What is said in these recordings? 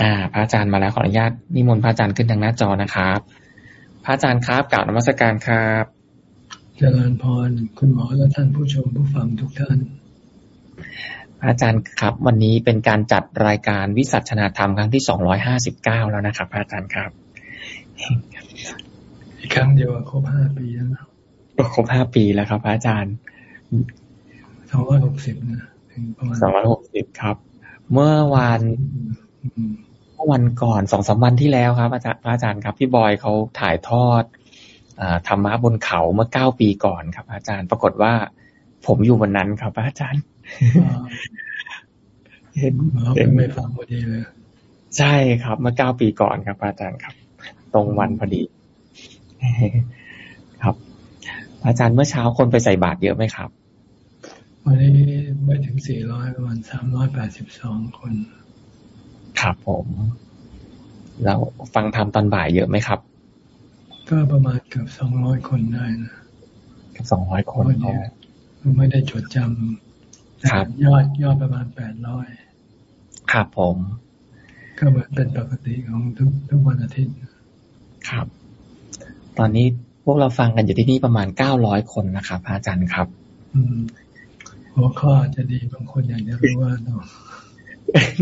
อ่า พระอาจารย์มาแล้วขออนุญาตนิมนต์พระอาจารย์ขึ้นทางหน้าจอนะครับ พระอาจารย์ครับกล่าวนมัสการครับเจริญพรคุณหมอและท่านผู้ชมผู้ฟังทุกท่านอาจารย์ครับ วันนี้เป็นการจัดรายการวิสัชนาธรรมครั้งที่สองร้อยห้าสิบเก้าแล้วนะครับอาจารย์ครับ อีกครั้งเดียวครบห้าปีแล้วนะครบห้าปีแล้วครับอาจารย์สองร้อยหกสิบนะถึงประมาณสองร้อยหกสิบครับ เมื่อวันเมื่อ วันก่อนสองสาวันที่แล้วครับอาจารย์อาจารย์ครับพี่บอยเขาถ่ายทอดธรรมะบนเขาเมื่อเก้าปีก่อนครับ อาจารย์ปรากฏว่า ผมอยู่วันนั้นครับ อาจารย์เห็นเห็นไม่ฟังพอดีเลย ใช่ครับ เมื่อเก้าปีก่อนครับ อาจารย์ครับ ตรงวันพอดีครับ อาจารย์เมื่อเช้าคนไปใส่บาตรเยอะไหมครับ วันนี้ไม่ถึงสี่ร้อยประมาณสามร้อยแปดสิบสองคน ครับผม แล้วฟังธรรมตอนบ่ายเยอะไหมครับ ก็ประมาณเกือบสองร้อยคนได้นะเกือบสองร้อยคนไม่ได้จดจำครับยอดยอดประมาณแปดร้อยครับผม ก็เหมือนเป็นปกติของทุกทุกวันอาทิตย์ครับ ตอนนี้พวกเราฟังกันอยู่ที่นี่ประมาณเก้าร้อยคนนะครับอาจารย์ครับ อืมหัวข้อจะดีบางคนอยากจะรู้ว่าเนาะ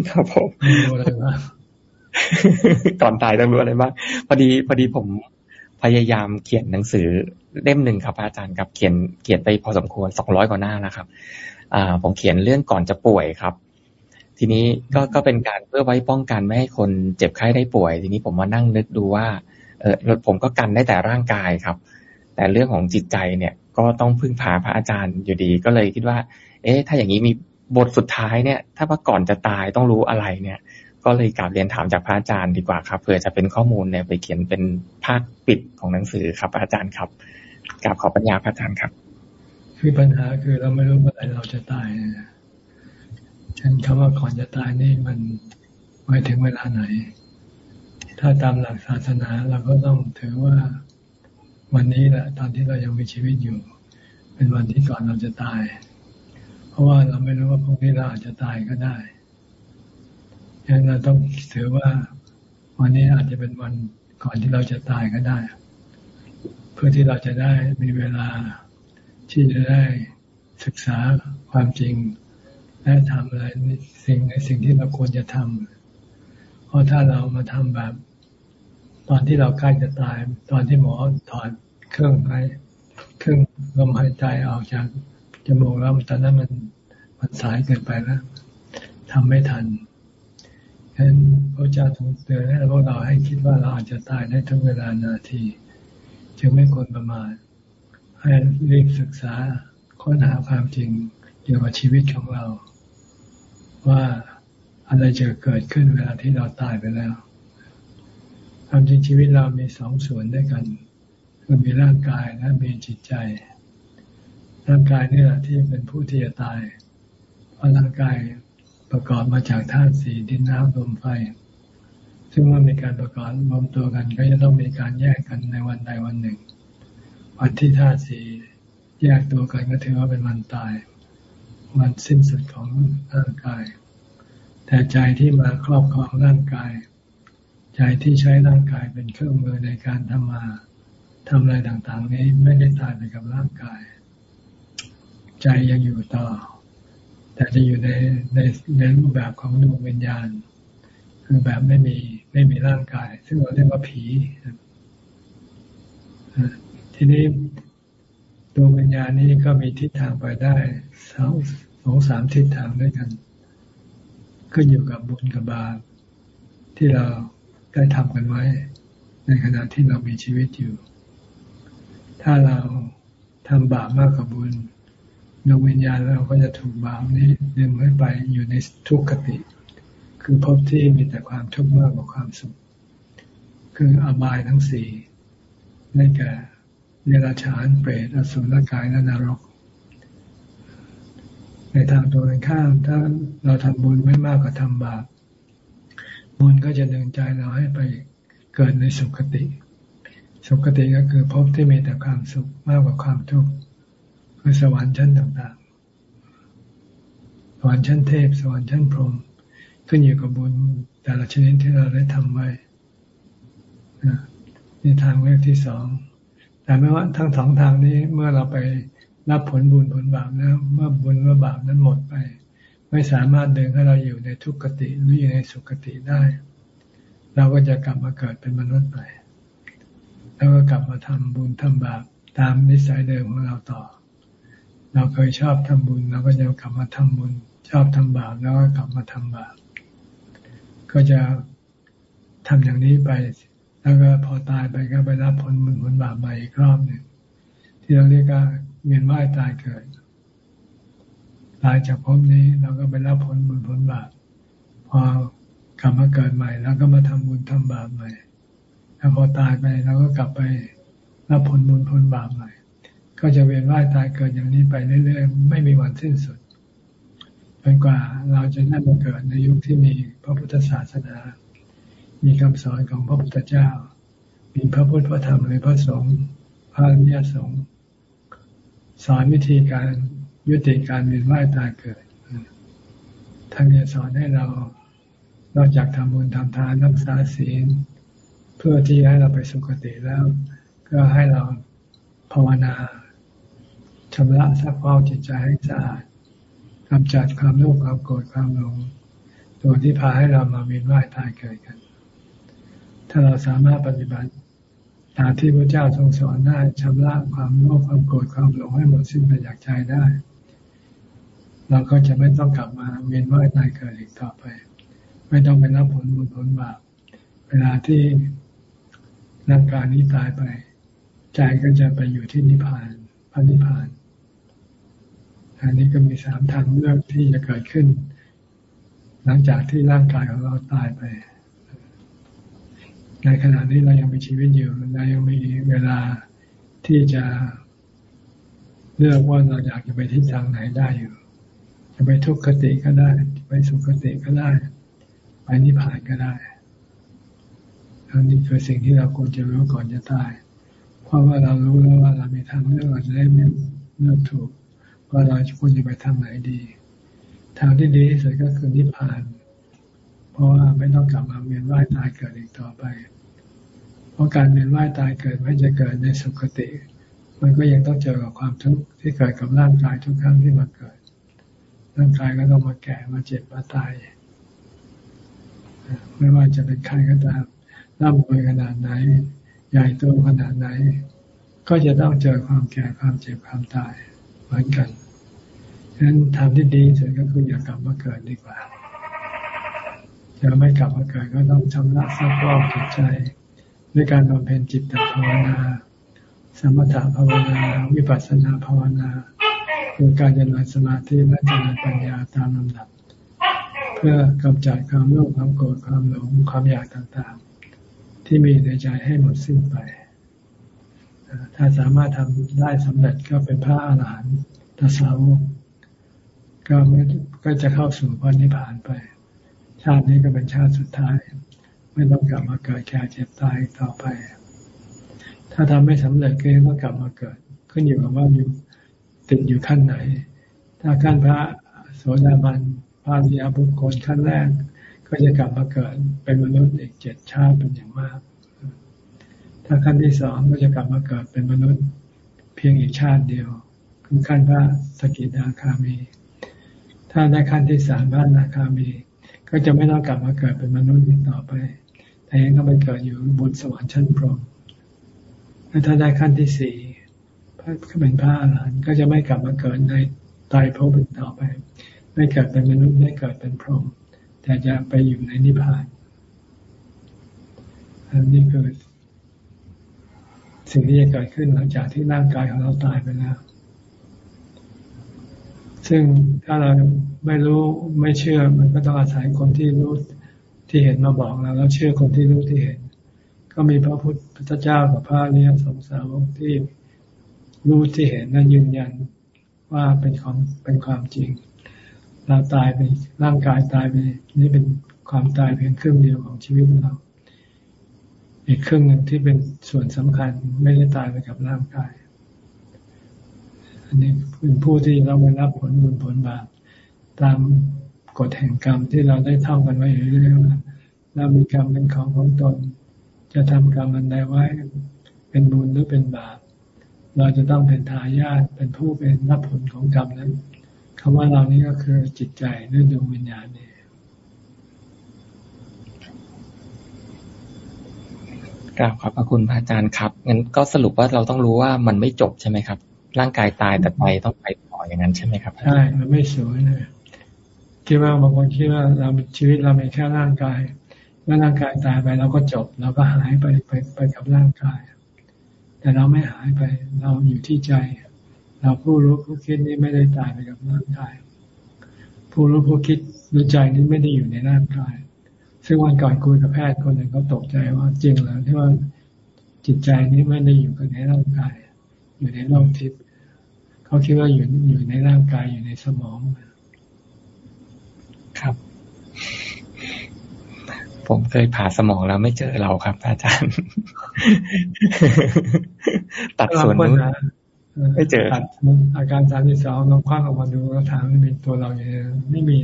ครับผมรู้อะไรบ้างก่อนตายต้องรู้อะไรบ้างพอดีพอดีผมพยายามเขียนหนังสือเล่มหนึ่งครับอาจารย์ครับเขียนเขียนไปพอสมควรสองร้อยกว่าหน้านะครับ อ่า ผมเขียนเรื่องก่อนจะป่วยครับ ทีนี้ก็ก็เป็นการเพื่อไว้ป้องกันไม่ให้คนเจ็บไข้ได้ป่วย ทีนี้ผมมานั่งนึกดูว่าเออผมก็กันได้แต่ร่างกายครับ แต่เรื่องของจิตใจเนี่ยก็ต้องพึ่งพาพระอาจารย์อยู่ดี ก็เลยคิดว่า เอ๊ะถ้าอย่างนี้มี บทสุดท้ายเนี่ย ถ้าว่าก่อนจะตายต้องรู้อะไรเนี่ย ก็เลยกลับเรียนถามจากพระอาจารย์ดีกว่าครับเผื่อจะเป็นข้อมูลเนี่ยไปเขียนเป็นภาคปิดของหนังสือครับอาจารย์ครับกราบขอปัญญาพระอาจารย์ครับ คือปัญหาคือเราไม่รู้เมื่อไหร่เราจะตายฉันคำว่าก่อนจะตายนี่มันไว้ถึงเวลาไหน ถ้าตามหลักศาสนาเราก็ต้องถือว่าวันนี้แหละตอนที่เรายังมีชีวิตอยู่ เป็นวันที่ก่อนเราจะตาย ราะว่าเราไม่รู้ว่าพรุ่งนี้เราอาจจะตายก็ได้ดังนั้นเราต้องถือว่าวันนี้อาจจะเป็นวันก่อนที่เราจะตายก็ได้ เพื่อที่เราจะได้มีเวลาที่จะได้ศึกษาความจริง และทำอะไรสิ่งในสิ่งที่เราควรจะทำเพราะถ้าเรามาทำแบบ ตอนที่เราใกล้จะตาย ตอนที่หมอถอดเครื่องหายเครื่องลมหายใจออกจาก จมูกแล้วตอนนั้นมันมันสายเกินไปแล้วทำไม่ทันฉะนั้นพระเจ้าทรงเตือนให้พวกเราให้คิดว่าเราอาจจะตายได้ทุกเวลานาที จึงไม่ควรประมาทให้รีบศึกษาค้นหาความจริงเกี่ยวกับชีวิตของเรา ว่าอะไรจะเกิดขึ้นเวลาที่เราตายไปแล้วความจริงชีวิตเรามีสองส่วนด้วยกัน คือมีร่างกายและมีจิตใจ ร่างกายนี่แหละที่เป็นผู้ที่จะตาย เพราะร่างกายประกอบมาจากธาตุสี่ดินน้ำลมไฟ ซึ่งเมื่อมีการประกอบรวมตัวกัน ก็จะต้องมีการแยกกันในวันใดวันหนึ่ง วันที่ธาตุสี่แยกตัวกันก็ถือว่าเป็นวันตาย วันสิ้นสุดของร่างกาย แต่ใจที่มาครอบครองร่างกาย ใจที่ใช้ร่างกายเป็นเครื่องมือในการทำมาทำอะไรต่างๆ นี้ไม่ได้ตายไปกับร่างกาย ใจยังอยู่ต่อ แต่จะอยู่ในในในรูปแบบของดวงวิญญาณ คือแบบไม่มีไม่มีร่างกาย ซึ่งเราเรียกว่าผีทีนี้ดวงวิญญาณนี้ก็มีทิศทางไปได้สองสองสามทิศทางด้วยกันขึ้นอยู่กับบุญกับบาปที่เราได้ทำกันไว้ ในขณะที่เรามีชีวิตอยู่ ถ้าเราทำบาปมากกว่าบุญ ดวงวิญญาณเราก็จะถูกบาปนี้ดึงให้ไปอยู่ในทุกขติ คือพบที่มีแต่ความทุกข์มากกว่าความสุข คืออบายทั้งสี่ได้แก่เดรัจฉานเปรตอสุรกายและนรก ในทางตัวกันข้ามถ้าเราทำบุญไม่มากกว่าทำบาปบุญก็จะดึงใจเราให้ไปเกิดในสุคติ สุคติก็คือพบที่มีแต่ความสุขมากกว่าความทุกข์ คือสวรรค์ชั้นต่างๆ สวรรค์ชั้นเทพ สวรรค์ชั้นพรหมขึ้นอยู่กับบุญแต่ละชนิดที่เราได้ทำไว้นี่ทางเลือกที่สอง แต่ไม่ว่าทั้งสองทางนี้เมื่อเราไปรับผลบุญผลบาปแล้ว เมื่อบุญเมื่อบาปนั้นหมดไป ไม่สามารถดึงให้เราอยู่ในทุกขติหรืออยู่ในสุขติได้ เราก็จะกลับมาเกิดเป็นมนุษย์ใหม่แล้วก็กลับมาทำบุญทำบาปตามนิสัยเดิมของเราต่อ เราเคยชอบทำบุญเราก็จะกลับมาทำบุญ ชอบทำบาปแล้วก็กลับมาทำบาปก็จะทำอย่างนี้ไป แล้วก็พอตายไปก็ไปรับผลบุญผลบาปใหม่อีกรอบหนึ่งที่เราเรียกว่าเวียนว่ายตายเกิดตายจากภพนี้เราก็ไปรับผลบุญผลบาปพอกลับมาเกิดใหม่แล้วก็มาทำบุญทำบาปใหม่แล้วพอตายไปเราก็กลับไปรับผลบุญผลบาปใหม่ ก็จะเวียนว่ายตายเกิดอย่างนี้ไปเรื่อยๆ ไม่มีวันสิ้นสุดจนกว่าเราจะได้มาเกิดในยุคที่มีพระพุทธศาสนา มีคำสอนของพระพุทธเจ้า มีพระพุทธพระธรรมหรือพระสงฆ์พระอริยสงฆ์สอนวิธีการยุติการเวียนว่ายตายเกิดท่านจะสอนให้เรานอกจากทำบุญทำทานรักษาศีล เพื่อที่ให้เราไปสุคติแล้ว ก็ให้เราภาวนา ชำระซักพอกจิตใจให้สะอาดกำจัดความโลภความโกรธความหลงตัวที่พาให้เรามาเวียนว่ายตายเกิดกัน ถ้าเราสามารถปฏิบัติตามที่พระเจ้าทรงสอนได้ชำระความโลภความโกรธความหลงให้หมดสิ้นไปจากใจได้ เราก็จะไม่ต้องกลับมาเวียนว่ายตายเกิดอีกต่อไป ไม่ต้องไปรับผลบุญผลบาปเวลาที่ร่างกายนี้ตายไป ใจก็จะไปอยู่ที่นิพพานพระนิพพาน อันนี้ก็มีสามทางเลือกที่จะเกิดขึ้น หลังจากที่ร่างกายของเราตายไป ในขณะนี้เรายังมีชีวิตอยู่เรายังมีเวลาที่จะเลือกว่าเราอยากจะไปทิศทางไหนได้อยู่ จะไปทุกขติก็ได้ไปสุขติก็ได้ ไปนิพพานก็ได้อันนี้คือสิ่งที่เราควรจะรู้ก่อนจะตาย เพราะว่าเรารู้แล้วว่าเรามีทางเลือกเราจะได้เลือกถูก ว่าเราควรจะไปทางไหนดี ทางที่ดีที่สุดก็คือนิพพาน เพราะว่าไม่ต้องกลับมาเวียนว่ายตายเกิดอีกต่อไป เพราะการเวียนว่ายตายเกิดไม่จะเกิดในสุคติ มันก็ยังต้องเจอกับความทุกข์ที่เกิดกับร่างกายทุกครั้งที่มาเกิด ร่างกายก็ต้องมาแก่มาเจ็บมาตาย ไม่ว่าจะเป็นใครก็ตามร่ำรวยขนาดไหน ใหญ่โตขนาดไหน ก็จะต้องเจอความแก่ความเจ็บความตาย เหมือนกันฉะนั้นทางที่ดีสุดก็คืออย่ากลับมาเกิดดีกว่าจะไม่กลับมาเกิดก็ต้องชำระซักฟอกจิตใจ ด้วยการบำเพ็ญจิตตภาวนา สมถภาวนา วิปัสสนาภาวนาคือการเจริญสมาธิและเจริญปัญญาตามลำดับ เพื่อกำจัดความโลภความโกรธความหลงความอยากต่างๆ ที่มีในใจให้หมดสิ้นไป ถ้าสามารถทำได้สำเร็จก็เป็นพระอาหารหันตสาวกก็ไม่ก็จะเข้าสู่พระนิพพานไป ชาตินี้ก็เป็นชาติสุดท้าย ไม่ต้องกลับมาเกิดแก่เจ็บตายต่อไป ถ้าทำไม่สำเร็จก็ต้องกลับมาเกิด ขึ้นอยู่กับว่าอยู่ติดอยู่ขั้นไหน ถ้าขั้นพระโสดาบันพระอริยบุคคลขั้นแรก ก็จะกลับมาเกิดเป็นมนุษย์อีกเจ็ดชาติเป็นอย่างมาก ถ้าขั้นที่สองก็จะกลับมาเกิดเป็นมนุษย์เพียงอีกชาติเดียว คือขั้นพระสกิทาคามี ถ้าได้ขั้นที่สามพระนาคามี ก็จะไม่ต้องกลับมาเกิดเป็นมนุษย์อีกต่อไป แต่ยังต้องไปเกิดอยู่บนสวรรค์ชั้นพรหมและถ้าได้ขั้นที่สี่พระเป็นพระอรหันต์ก็จะไม่กลับมาเกิดในตายภพอีกต่อไป ไม่เกิดเป็นมนุษย์ไม่เกิดเป็นพรหมแต่จะไปอยู่ในนิพพานอันนี้คือ สิ่งที่จะเกิดขึ้นหลังจากที่ร่างกายของเราตายไปแล้ว ซึ่งถ้าเราไม่รู้ไม่เชื่อ มันก็ต้องอาศัยคนที่รู้ที่เห็นมาบอกเราแล้วเชื่อคนที่รู้ที่เห็น ก็มีพระพุทธเจ้ากับพระเนียสงสาวกที่รู้ที่เห็นและยืนยันว่าเป็นของเป็นความจริง เราตายไปร่างกายตายไปนี่เป็นความตายเพียงครึ่งเดียวของชีวิตเรา อีกครึ่งหนึ่งที่เป็นส่วนสำคัญไม่ได้ตายไปกับร่างกาย อันนี้เป็นผู้ที่เราไปรับผลบุญผลบาปตามกฎแห่งกรรมที่เราได้ท่องกันไว้เรื่อยๆเรามีกรรมเป็นของของตน จะทำกรรมอันใดไว้เป็นบุญหรือเป็นบาป เราจะต้องเป็นทายาทเป็นผู้เป็นรับผลของกรรมนั้นคำว่าเรานี้ก็คือจิตใจหรือดวงวิญญาณนี่ กราบขอบพระคุณพระอาจารย์ครับงั้นก็สรุปว่าเราต้องรู้ว่ามันไม่จบใช่ไหมครับ ร่างกายตายแต่ใจต้องไปต่ออย่างนั้นใช่ไหมครับใช่มันไม่สวยเลยคิดว่าบางคนคิดว่าเราชีวิตเราเป็นแค่ร่างกายเมื่อร่างกายตายไปเราก็จบเราก็หายไปไปไปกับร่างกาย แต่เราไม่หายไป เราอยู่ที่ใจ เราผู้รู้ผู้คิดนี่ไม่ได้ตายไปกับร่างกาย ผู้รู้ผู้คิดหรือใจนี้ไม่ได้อยู่ในร่างกาย ซึ่งวันก่อนคุยกับแพทย์คนหนึ่งเขาตกใจว่าจริงเหรอที่ว่าจิตใจนี้ไม่ได้อยู่กับในร่างกาย อยู่ในโลกทิพย์เขาคิดว่าอยู่อยู่ในร่างกายอยู่ในสมอง ครับ ผมเคยผ่าสมองแล้วไม่เจอเราครับ อาจารย์ ตัดส่วนนู้นไม่เจออาการสามที่สองลองคว้างออกมาดูแล้วถามไม่มีตัวเราอยู่ไม่มี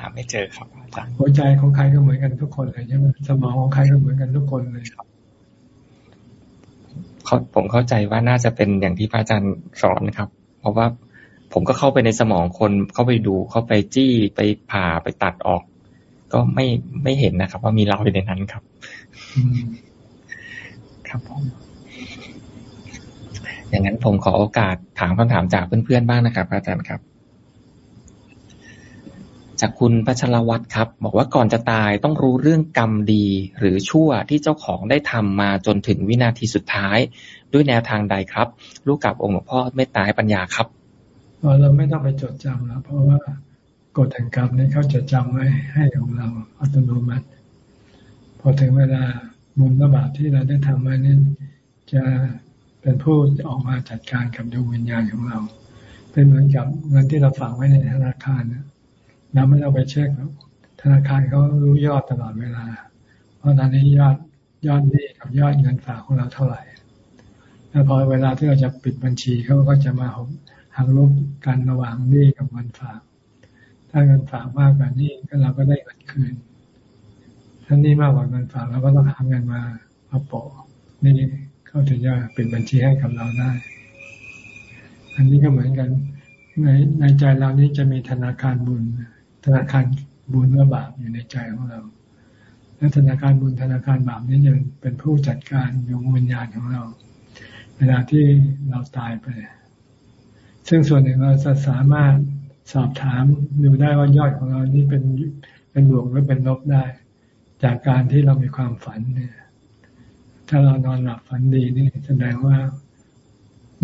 หาไม่เจอครับอาจารย์หัวใจของใครก็เหมือนกันทุกคนเลยใช่ไหมสมองของใครก็เหมือนกันทุกคนเลยครับเขาผมเข้าใจว่าน่าจะเป็นอย่างที่พระอาจารย์สอนนะครับ เพราะว่าผมก็เข้าไปในสมองคนเข้าไปดูเข้าไปจี้ไปผ่าไปตัดออก ก็ไม่ไม่เห็นนะครับ ว่ามีเราอยู่ในนั้นครับ ครับผมอย่างนั้นผมขอโอกาสถามคำถามจากเพื่อนๆบ้างนะครับอาจารย์ครับ จากคุณพัชรวัตรครับ บอกว่าก่อนจะตายต้องรู้เรื่องกรรมดี หรือชั่วที่เจ้าของได้ทำมาจนถึงวินาทีสุดท้าย ด้วยแนวทางใดครับ ลูกกับองค์หลวงพ่อเมตตาปัญญาครับเราไม่ต้องไปจดจำแล้วเพราะว่ากฎแห่งกรรมนี้เขาจะจำไว้ให้ของเราอัตโนมัติ พอถึงเวลาบุญบาปที่เราได้ทำไว้นี่จะเป็นผู้ออกมาจัดการกับดวงวิญญาณของเรา เป็นเหมือนกับเงินที่เราฝากไว้ในธนาคารนะ เราไม่ต้องไปเช็คธนาคารเขารู้ยอดตลอดเวลา เพราะตอนนี้ยอดยอดนี้กับยอดเงินฝากของเราเท่าไหร่แล้วพอเวลาที่เราจะปิดบัญชีเขาก็จะมาหักลบกันระหว่างนี้กับเงินฝาก ถ้าเงินฝากมากกว่านี้ก็เราก็ได้เงินคืนถ้านี้มากกว่าเงินฝากเราก็ต้องหาเงินมามาโปะนี่เขาถึงจะปิดบัญชีให้กับเราได้ อันนี้ก็เหมือนกันในในใจเรานี้จะมีธนาคารบุญ ธนาคารบุญและบาปอยู่ในใจของเรา และธนาคารบุญธนาคารบาปนี้จะเป็นผู้จัดการดวงวิญญาณของเรา เวลาที่เราตายไป ซึ่งส่วนหนึ่งเราจะสามารถสอบถามดูได้ว่ายอดของเรานี้เป็นเป็นบวกหรือเป็นลบได้ จากการที่เรามีความฝันเนี่ย ถ้าเรานอนหลับฝันดีนี่แสดงว่า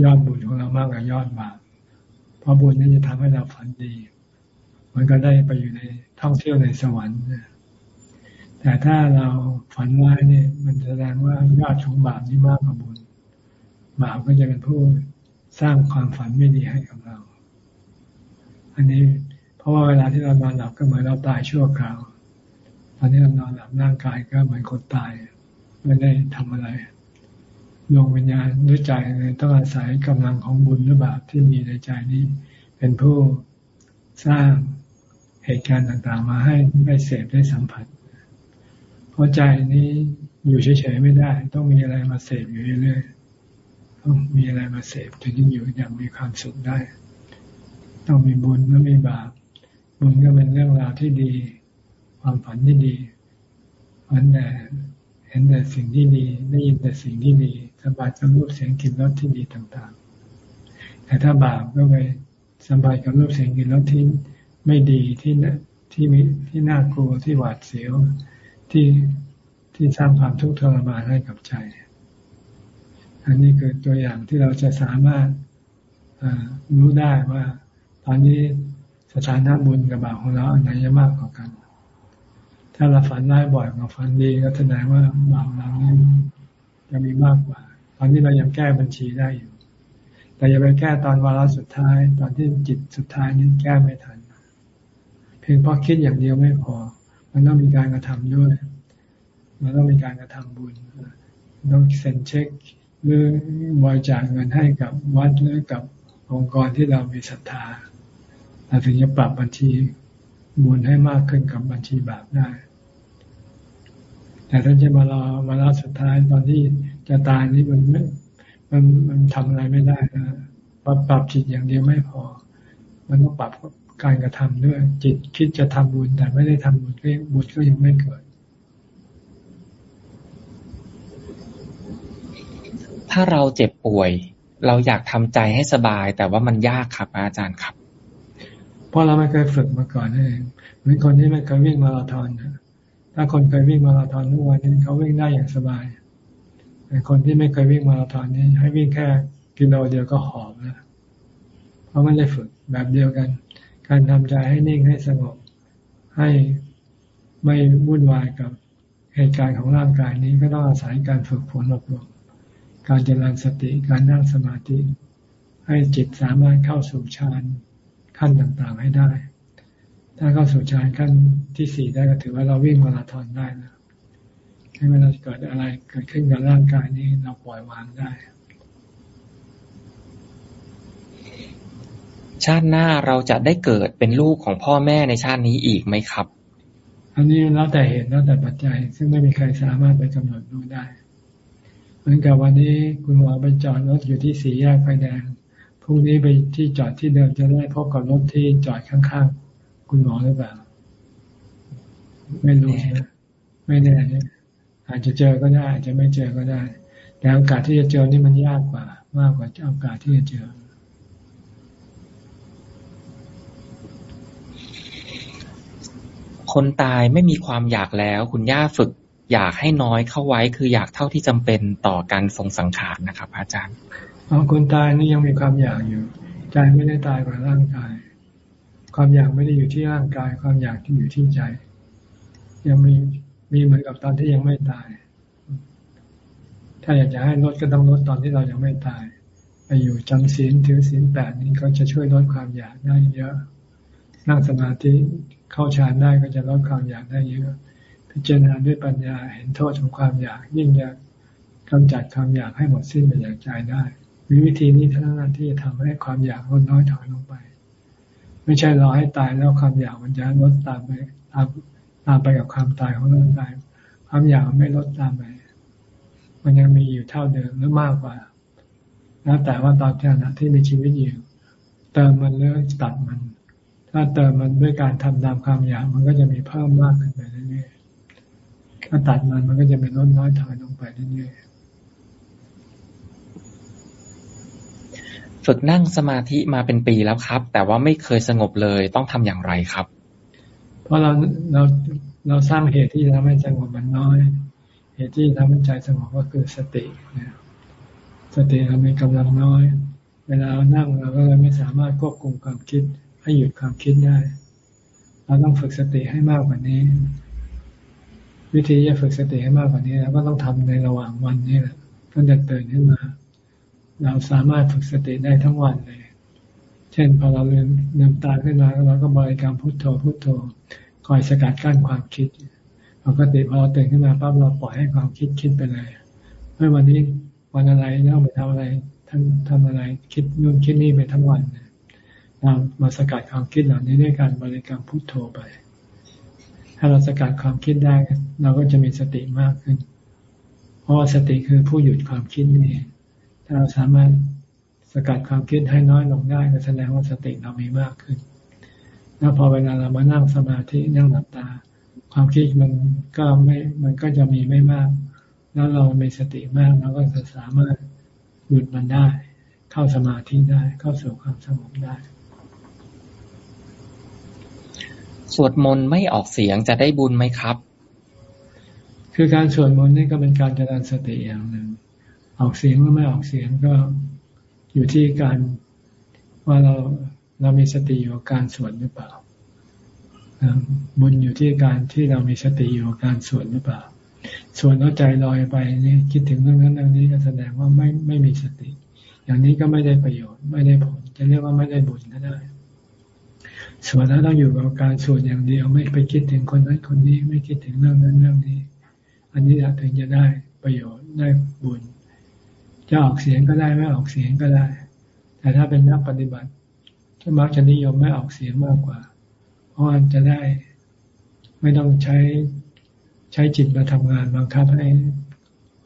ยอดบุญของเรามากกว่ายอดบาปเพราะบุญนี้จะทำให้เราฝันดี มันก็ได้ไปอยู่ในท่องเที่ยวในสวรรค์แต่ถ้าเราฝันร้ายนี่มันแสดงว่ายอดของบาปนี่มากกว่าบุญบาปก็จะเป็นผู้สร้างความฝันไม่ดีให้กับเรา อันนี้เพราะว่าเวลาที่เรานอนหลับก็เหมือนเราตายชั่วคราว ตอนนี้เรานอนหลับร่างกายก็เหมือนคนตาย ไม่ได้ทำอะไรดวงวิญญาณด้วยใจต้องอาศัยกำลังของบุญหรือบาปที่มีในใจนี้ เป็นผู้สร้าง เหตุการณ์ต่างๆ มาให้ได้เสพได้สัมผัส เพราะใจนี้อยู่เฉยๆไม่ได้ ต้องมีอะไรมาเสพอยู่เรื่อยๆต้องมีอะไรมาเสพถึงจะอยู่อย่างมีความสุขได้ ต้องมีบุญและมีบาปบุญก็เป็นเรื่องราวที่ดี ความฝันที่ดีฝันแต่เห็นแต่สิ่งที่ดี ได้ยินแต่สิ่งที่ดีสัมผัสกับรูปเสียงกลิ่นรสที่ดีต่างๆ แต่ถ้าบาปก็ไปสัมผัสกับรูปเสียงกลิ่นรสที่ ไม่ดีที่ที่มีที่น่ากลัวที่หวาดเสียวที่ที่สร้างความทุกข์ทรมานให้กับใจ อันนี้คือตัวอย่างที่เราจะสามารถรู้ได้ว่า ตอนนี้สถานะบุญกับบาปของเราอันไหนจะมากกว่ากัน ถ้าเราฝันร้ายบ่อยกว่าฝันดีก็แสดงว่าบาปเรานี้จะมีมากกว่า ตอนนี้เรายังแก้บัญชีได้อยู่ แต่อย่าไปแก้ตอนวาระสุดท้าย ตอนที่จิตสุดท้ายนี้แก้ไม่ทัน พียงเพราะคิดอย่างเดียวไม่พอ มันต้องมีการกระทำด้วย มันต้องมีการกระทำบุญ ต้องเซ็นเช็คหรือบริจาคเงินให้กับวัดหรือกับองค์กรที่เรามีศรัทธาเราถึงจะปรับบัญชีบุญให้มากขึ้นกับบัญชีบาปได้ แต่ถ้าจะมารอมาลาสุดท้ายตอนที่จะตายนี่มันไม่มันมันทำอะไรไม่ได้นะปรับปรับจิตอย่างเดียวไม่พอ มันต้องปรับ การกระทำด้วย จิตคิดจะทำบุญแต่ไม่ได้ทำบุญก็บุญก็ยังไม่เกิด ถ้าเราเจ็บป่วย เราอยากทำใจให้สบาย แต่ว่ามันยากครับอาจารย์ครับ เพราะเราไม่เคยฝึกมาก่อนนั่นเองเหมือนคนที่ไม่เคยวิ่งมาราธอนนะถ้าคนเคยวิ่งมาราธอนทุกวันนี้เขาวิ่งได้อย่างสบายแต่คนที่ไม่เคยวิ่งมาราธอนนี้ให้วิ่งแค่กิโลเดียวก็หอบแล้วเพราะไม่ได้ฝึกแบบเดียวกัน การทำใจให้นิ่งให้สงบ ให้ไม่วุ่นวายกับเหตุการณ์ของร่างกายนี้ก็ต้องอาศัยการฝึกฝนอบรมการเจริญสติการนั่งสมาธิ ให้จิตสามารถเข้าสู่ฌานขั้นต่างๆให้ได้ ถ้าเข้าสู่ฌานขั้นที่สี่ได้ก็ถือว่าเราวิ่งมาราธอนได้นะให้เวลาเกิดอะไรเกิดขึ้นกับร่างกายนี้เราปล่อยวางได้ ชาติหน้าเราจะได้เกิดเป็นลูกของพ่อแม่ในชาตินี้อีกไหมครับ อันนี้แล้วแต่เหตุแล้วแต่ปัจจัย ซึ่งไม่มีใครสามารถไปกำหนดรู้ได้ เหมือนกับวันนี้คุณหมอไปจอดรถอยู่ที่สี่แยกไฟแดงพรุ่งนี้ไปที่จอดที่เดิมจะได้พบกับรถที่จอดข้างๆ คุณหมอหรือเปล่า ไม่รู้ใช่ไหมไม่แน่เนี่ยอาจจะเจอก็ได้อาจจะไม่เจอก็ได้ แต่โอกาสที่จะเจอนี่มันยากกว่ามากกว่าโอกาสที่จะเจอ คนตายไม่มีความอยากแล้ว คุณย่าฝึกอยากให้น้อยเข้าไว้ คืออยากเท่าที่จำเป็นต่อการทรงสังขารนะครับ อาจารย์เอาคนตายนี่ยังมีความอยากอยู่ ใจไม่ได้ตายกว่าร่างกาย ความอยากไม่ได้อยู่ที่ร่างกาย ความอยากที่อยู่ที่ใจ ยังมีมีเหมือนกับตอนที่ยังไม่ตาย ถ้าอยากจะให้ลดก็ต้องลดตอนที่เรายังไม่ตายไปอยู่จำศีลถือศีลแปดนี้ก็จะช่วยลดความอยากได้เยอะ นั่งสมาธิ เข้าฌานได้ก็จะลดความอยากได้เยอะ พิจารณาด้วยปัญญาเห็นโทษของความอยาก ยิ่งจะกกำจัดความอยากให้หมดสิ้นไปจากใจได้ มีวิธีนี้เท่านั้นที่จะทำให้ความอยากลดน้อยถอยลงไป ไม่ใช่รอให้ตายแล้วความอยากมันจะลดตามไปตามตามไปกับความตายของร่างกายความอยากไม่ลดตามไป มันยังมีอยู่เท่าเดิมหรือมากกว่าแล้วแต่ว่าตอนขณะที่มีชีวิตอยู่เติมมันหรือตัดมัน ถ้าเติมมันด้วยการทำตามความอยากมันก็จะมีเพิ่มมากขึ้นไปเรื่อยๆถ้าตัดมันมันก็จะเป็นลดน้อยถอยลงไปเรื่อยๆฝึกนั่งสมาธิมาเป็นปีแล้วครับ แต่ว่าไม่เคยสงบเลยต้องทำอย่างไรครับ เพราะเราเราเราสร้างเหตุที่จะทำให้สงบมันน้อย เหตุที่ทำให้ใจสงบก็คือสติสติเรามีกำลังน้อย เวลาเรานั่งเราก็เลยไม่สามารถควบคุมความคิด ให้หยุดความคิดได้ เราต้องฝึกสติให้มากกว่านี้ วิธีจะฝึกสติให้มากกว่านี้เราก็ต้องทำในระหว่างวันนี้แหละตั้งแต่ตื่นขึ้นมา เราสามารถฝึกสติได้ทั้งวันเลย เช่นพอเราเลืมลืมตาขึ้นมาเราก็บริกรรมพุทโธพุทโธคอยสกัดกั้นความคิดปกติพอเราตื่นขึ้นมาปั๊บเราปล่อยให้ความคิดคิดไปเลยเมื่อวันนี้วันอะไรเราไปทำอะไรทำทำอะไร คิดนู่นคิดนี่ไปทั้งวันเรามาสกัดความคิดเหล่านี้ด้วยการบริกรรมพุทโธไป ถ้าเราสกัดความคิดได้ เราก็จะมีสติมากขึ้น เพราะว่าสติคือผู้หยุดความคิดนี่ถ้าเราสามารถสกัดความคิดให้น้อยลงได้ก็แสดงว่าสติเรามีมากขึ้น แล้วพอเวลาเรามานั่งสมาธินั่งหลับตา ความคิดมันก็ไม่มันก็จะมีไม่มาก แล้วเรามีสติมากเราก็จะสามารถหยุดมันได้ เข้าสมาธิได้ เข้าสู่ความสงบได้ สวดมนต์ไม่ออกเสียงจะได้บุญไหมครับ คือการสวดมนต์นี่ก็เป็นการเจริญสติอย่างหนึ่ง ออกเสียงหรือไม่ออกเสียงก็อยู่ที่การว่าเราเรามีสติอยู่กับการสวดหรือเปล่าบุญอยู่ที่การที่เรามีสติอยู่กับการสวดหรือเปล่าสวดแล้วใจลอยไปนี่คิดถึงเรื่องนั้นเรื่องนี้ก็แสดงว่าไม่ไม่มีสติ อย่างนี้ก็ไม่ได้ประโยชน์ ไม่ได้ผล จะเรียกว่าไม่ได้บุญก็ได้ สวดแล้วต้องอยู่กับการสวดอย่างเดียว ไม่ไปคิดถึงคนนั้นคนนี้ไม่คิดถึงเรื่องนั้นเรื่องนี้ อันนี้ถึงจะได้ประโยชน์ได้บุญ จะออกเสียงก็ได้ไม่ออกเสียงก็ได้ แต่ถ้าเป็นนักปฏิบัติจะมักจะนิยมไม่ออกเสียงมากกว่า เพราะจะได้ไม่ต้องใช้ใช้จิตมาทำงานบังคับให้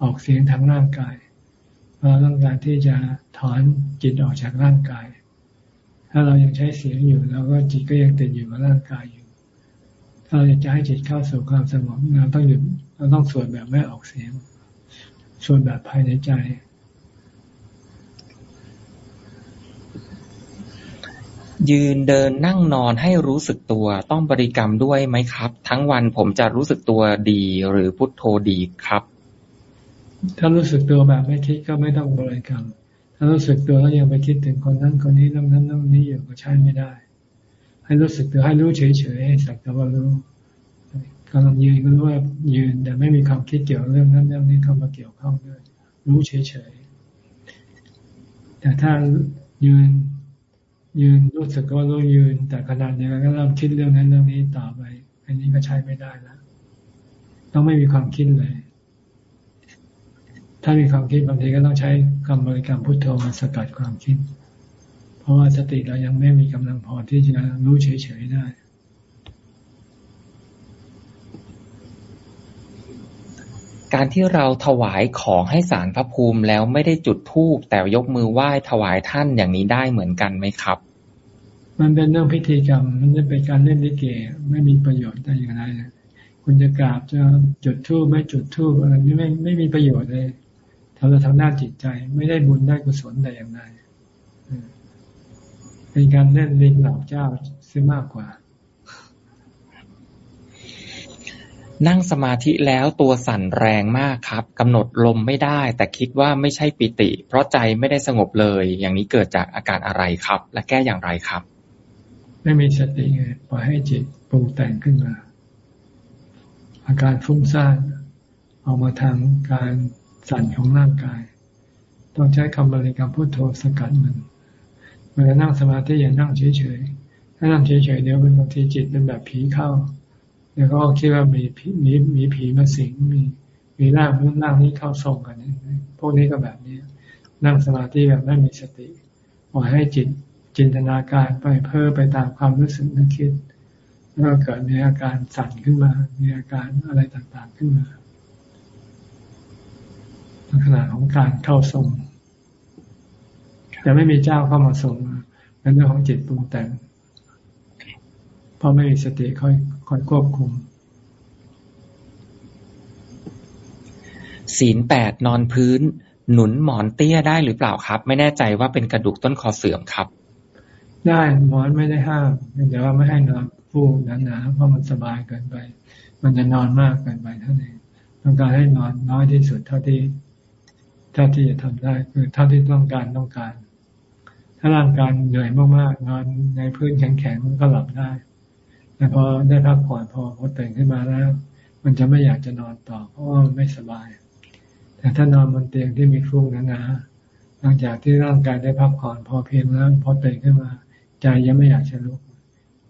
ออกเสียงทางร่างกายเราต้องการที่จะถอนจิตออกจากร่างกาย ถ้าเรายังใช้เสียงอยู่เราก็จิตก็ยังติดอยู่กับร่างกายอยู่ ถ้าเราอยากจะให้จิตเข้าสู่ความสงบเราต้องหยุดเราต้องสวดแบบไม่ออกเสียงสวดแบบภายในใจยืนเดินนั่งนอนให้รู้สึกตัวต้องบริกรรมด้วยไหมครับ ทั้งวันผมจะรู้สึกตัวดีหรือพุทโธดีครับ ถ้ารู้สึกตัวแบบไม่คิดก็ไม่ต้องบริกรรม ถ้ารู้สึกตัวแล้วยังไปคิดถึงคนนั้นคนนี้เรื่องนั้นเรื่องนี้อยู่ก็ใช้ไม่ได้ ให้รู้สึกตัวให้รู้เฉยๆสักแต่ว่ารู้กำลังยืนก็รู้ว่ายืน แต่ไม่มีความคิดเกี่ยวเรื่องนั้นเรื่องนี้เข้ามาเกี่ยวข้องด้วย รู้เฉยๆแต่ถ้ายืนยืนรู้สึกว่ารู้ยืน แต่ขนาดนี้ก็เริ่มคิดเรื่องนั้นเรื่องนี้ต่อไป อันนี้ก็ใช้ไม่ได้แล้วต้องไม่มีความคิดเลย ถ้ามีความคิดบางทีก็ต้องใช้คำบริกรรมพุทโธมาสกัดความคิด เพราะว่าสติเรายังไม่มีกำลังพอที่จะรู้เฉยๆได้ การที่เราถวายของให้สารพระภูมิแล้วไม่ได้จุดธูปแต่ยกมือไหว้ถวายท่านอย่างนี้ได้เหมือนกันไหมครับ มันเป็นเรื่องพิธีกรรม มันจะเป็นการเล่นลิเกไม่มีประโยชน์ได้อย่างไรคุณจะกราบจะจุดธูปไม่จุดธูปอะไรไม่ไม่ไม่มีประโยชน์เลย ทำทางด้านจิตใจ ไม่ได้บุญได้กุศลแต่อย่างใดเป็นการเล่นลิงหลอกเจ้าซะมากกว่า นั่งสมาธิแล้วตัวสั่นแรงมากครับกำหนดลมไม่ได้ แต่คิดว่าไม่ใช่ปิติ เพราะใจไม่ได้สงบเลย อย่างนี้เกิดจากอาการอะไรครับ และแก้อย่างไรครับ ไม่มีสติไงปล่อยให้จิตปรุงแต่งขึ้นมา อาการฟุ้งซ่านออกมาทางการ สั่นของร่างกาย ต้องใช้คำบริกรรมพุทโธสกัดมันเวลานั่งสมาธิอย่านั่งเฉยๆถ้านั่งเฉยๆเดี๋ยวเป็นบางทีจิตเป็นแบบผีเข้าเดี๋ยวก็คิดว่ามีผีมีมีผีมาสิงมีมีร่างนู้นร่างนี้เข้าส่งกันพวกนี้ก็แบบนี้นั่งสมาธิแบบไม่มีสติปล่อยให้จิตจินตนาการไปเพ้อไปตามความรู้สึกนึกคิดแล้วก็เกิดมีอาการสั่นขึ้นมา มีอาการอะไรต่างๆขึ้นมา ลักษณะของการเข้าทรงแต่ไม่มีเจ้าเข้ามาทรงเป็นเรื่องของจิตปรุงแต่งเพราะไม่มีสติคอยคอยควบคุม ศีลแปดนอนพื้น หนุนหมอนเตี้ยได้หรือเปล่าครับ ไม่แน่ใจว่าเป็นกระดูกต้นคอเสื่อมครับ ได้หมอนไม่ได้ห้ามแต่ว่าไม่ให้นอนฟูกหนาๆเพราะมันสบายเกินไป มันจะนอนมากเกินไปเท่านั้นต้องการให้นอนน้อยที่สุดเท่าที่ เท่าที่จะทำได้ คือเท่าที่ต้องการต้องการ ถ้าร่างกายเหนื่อยมากๆนอนในพื้นแข็งๆมันก็หลับได้แต่พอได้พักผ่อนพอพอตื่นขึ้นมาแล้ว มันจะไม่อยากจะนอนต่อ เพราะว่ามันไม่สบาย แต่ถ้านอนบนเตียงที่มีฟูกหนาๆหลังจากที่ร่างกายได้พักผ่อนพอเพียงแล้วพอตื่นขึ้นมา ใจยังไม่อยากจะลุก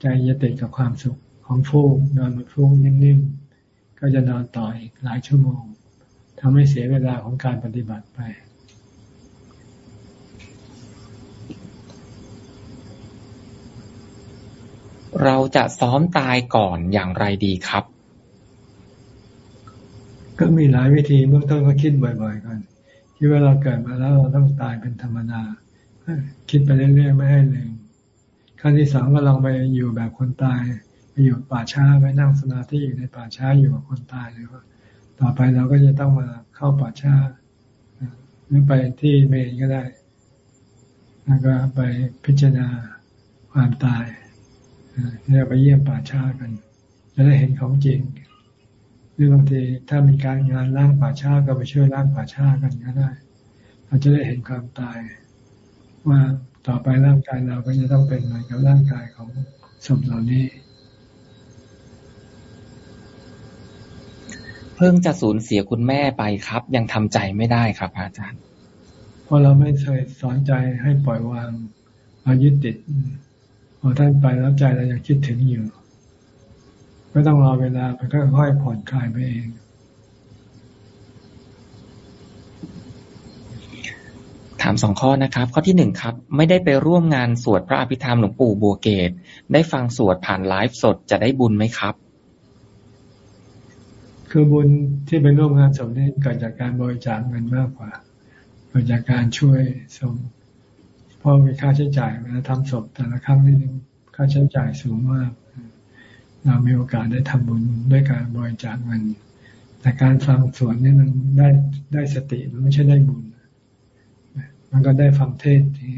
ใจจะติดกับความสุขของฟูกนอนบนฟูกนิ่มๆก็จะนอนต่ออีกหลายชั่วโมง ทำให้เสียเวลาของการปฏิบัติไป เราจะซ้อมตายก่อนอย่างไรดีครับ ก็มีหลายวิธีเบื้องต้นก็คิดบ่อยๆก่อนคิดว่าเราเกิดมาแล้วเราต้องตายเป็นธรรมดาคิดไปเรื่อยๆไม่ให้ลืมขั้นที่สองก็ลองไปอยู่แบบคนตายไปอยู่ป่าช้าไปนั่งสมาธิอยู่ในป่าช้าอยู่กับคนตายเลยว่า ต่อไปเราก็จะต้องมาเข้าป่าช้าหรือไปที่เมนก็ได้แล้วก็ไปพิจารณาความตายเราไปเยี่ยมป่าช้ากัน จะได้เห็นของจริง หรือบางทีถ้ามีการงานล้างป่าช้าก็ไปช่วยล้างป่าช้ากันก็ได้ เราจะได้เห็นความตาย ว่าต่อไปร่างกายเราก็จะต้องเป็นเหมือนกับร่างกายของสมเหล่านี้ พิ่งจะสูญเสียคุณแม่ไปครับ ยังทำใจไม่ได้ครับอาจารย์ เพราะเราไม่เคยสอนใจให้ปล่อยวางมายึดติดพอท่านไปแล้วใจเรายังคิดถึงอยู่ไม่ต้องรอเวลามันก็ค่อยผ่อนคลายไปเองกถามสองข้อนะครับ ข้อที่หนึ่งครับ ไม่ได้ไปร่วมงานสวดพระอภิธรรมหลวงปู่บัวเกต ได้ฟังสวดผ่านไลฟ์สดจะได้บุญไหมครับ คือบุญที่ไปร่วมงานศพนี่เกิดจากการบริจาคเงินมากกว่า เกิดจากการช่วยสมเพราะมีค่าใช้จ่ายเวลาทำศพแต่ละครั้งนี่ค่าใช้จ่ายสูงมาก เรามีโอกาสได้ทำบุญด้วยการบริจาคเงิน แต่การฟังสวดนี่มันได้ได้สติมันไม่ใช่ได้บุญ มันก็ได้ฟังเทศที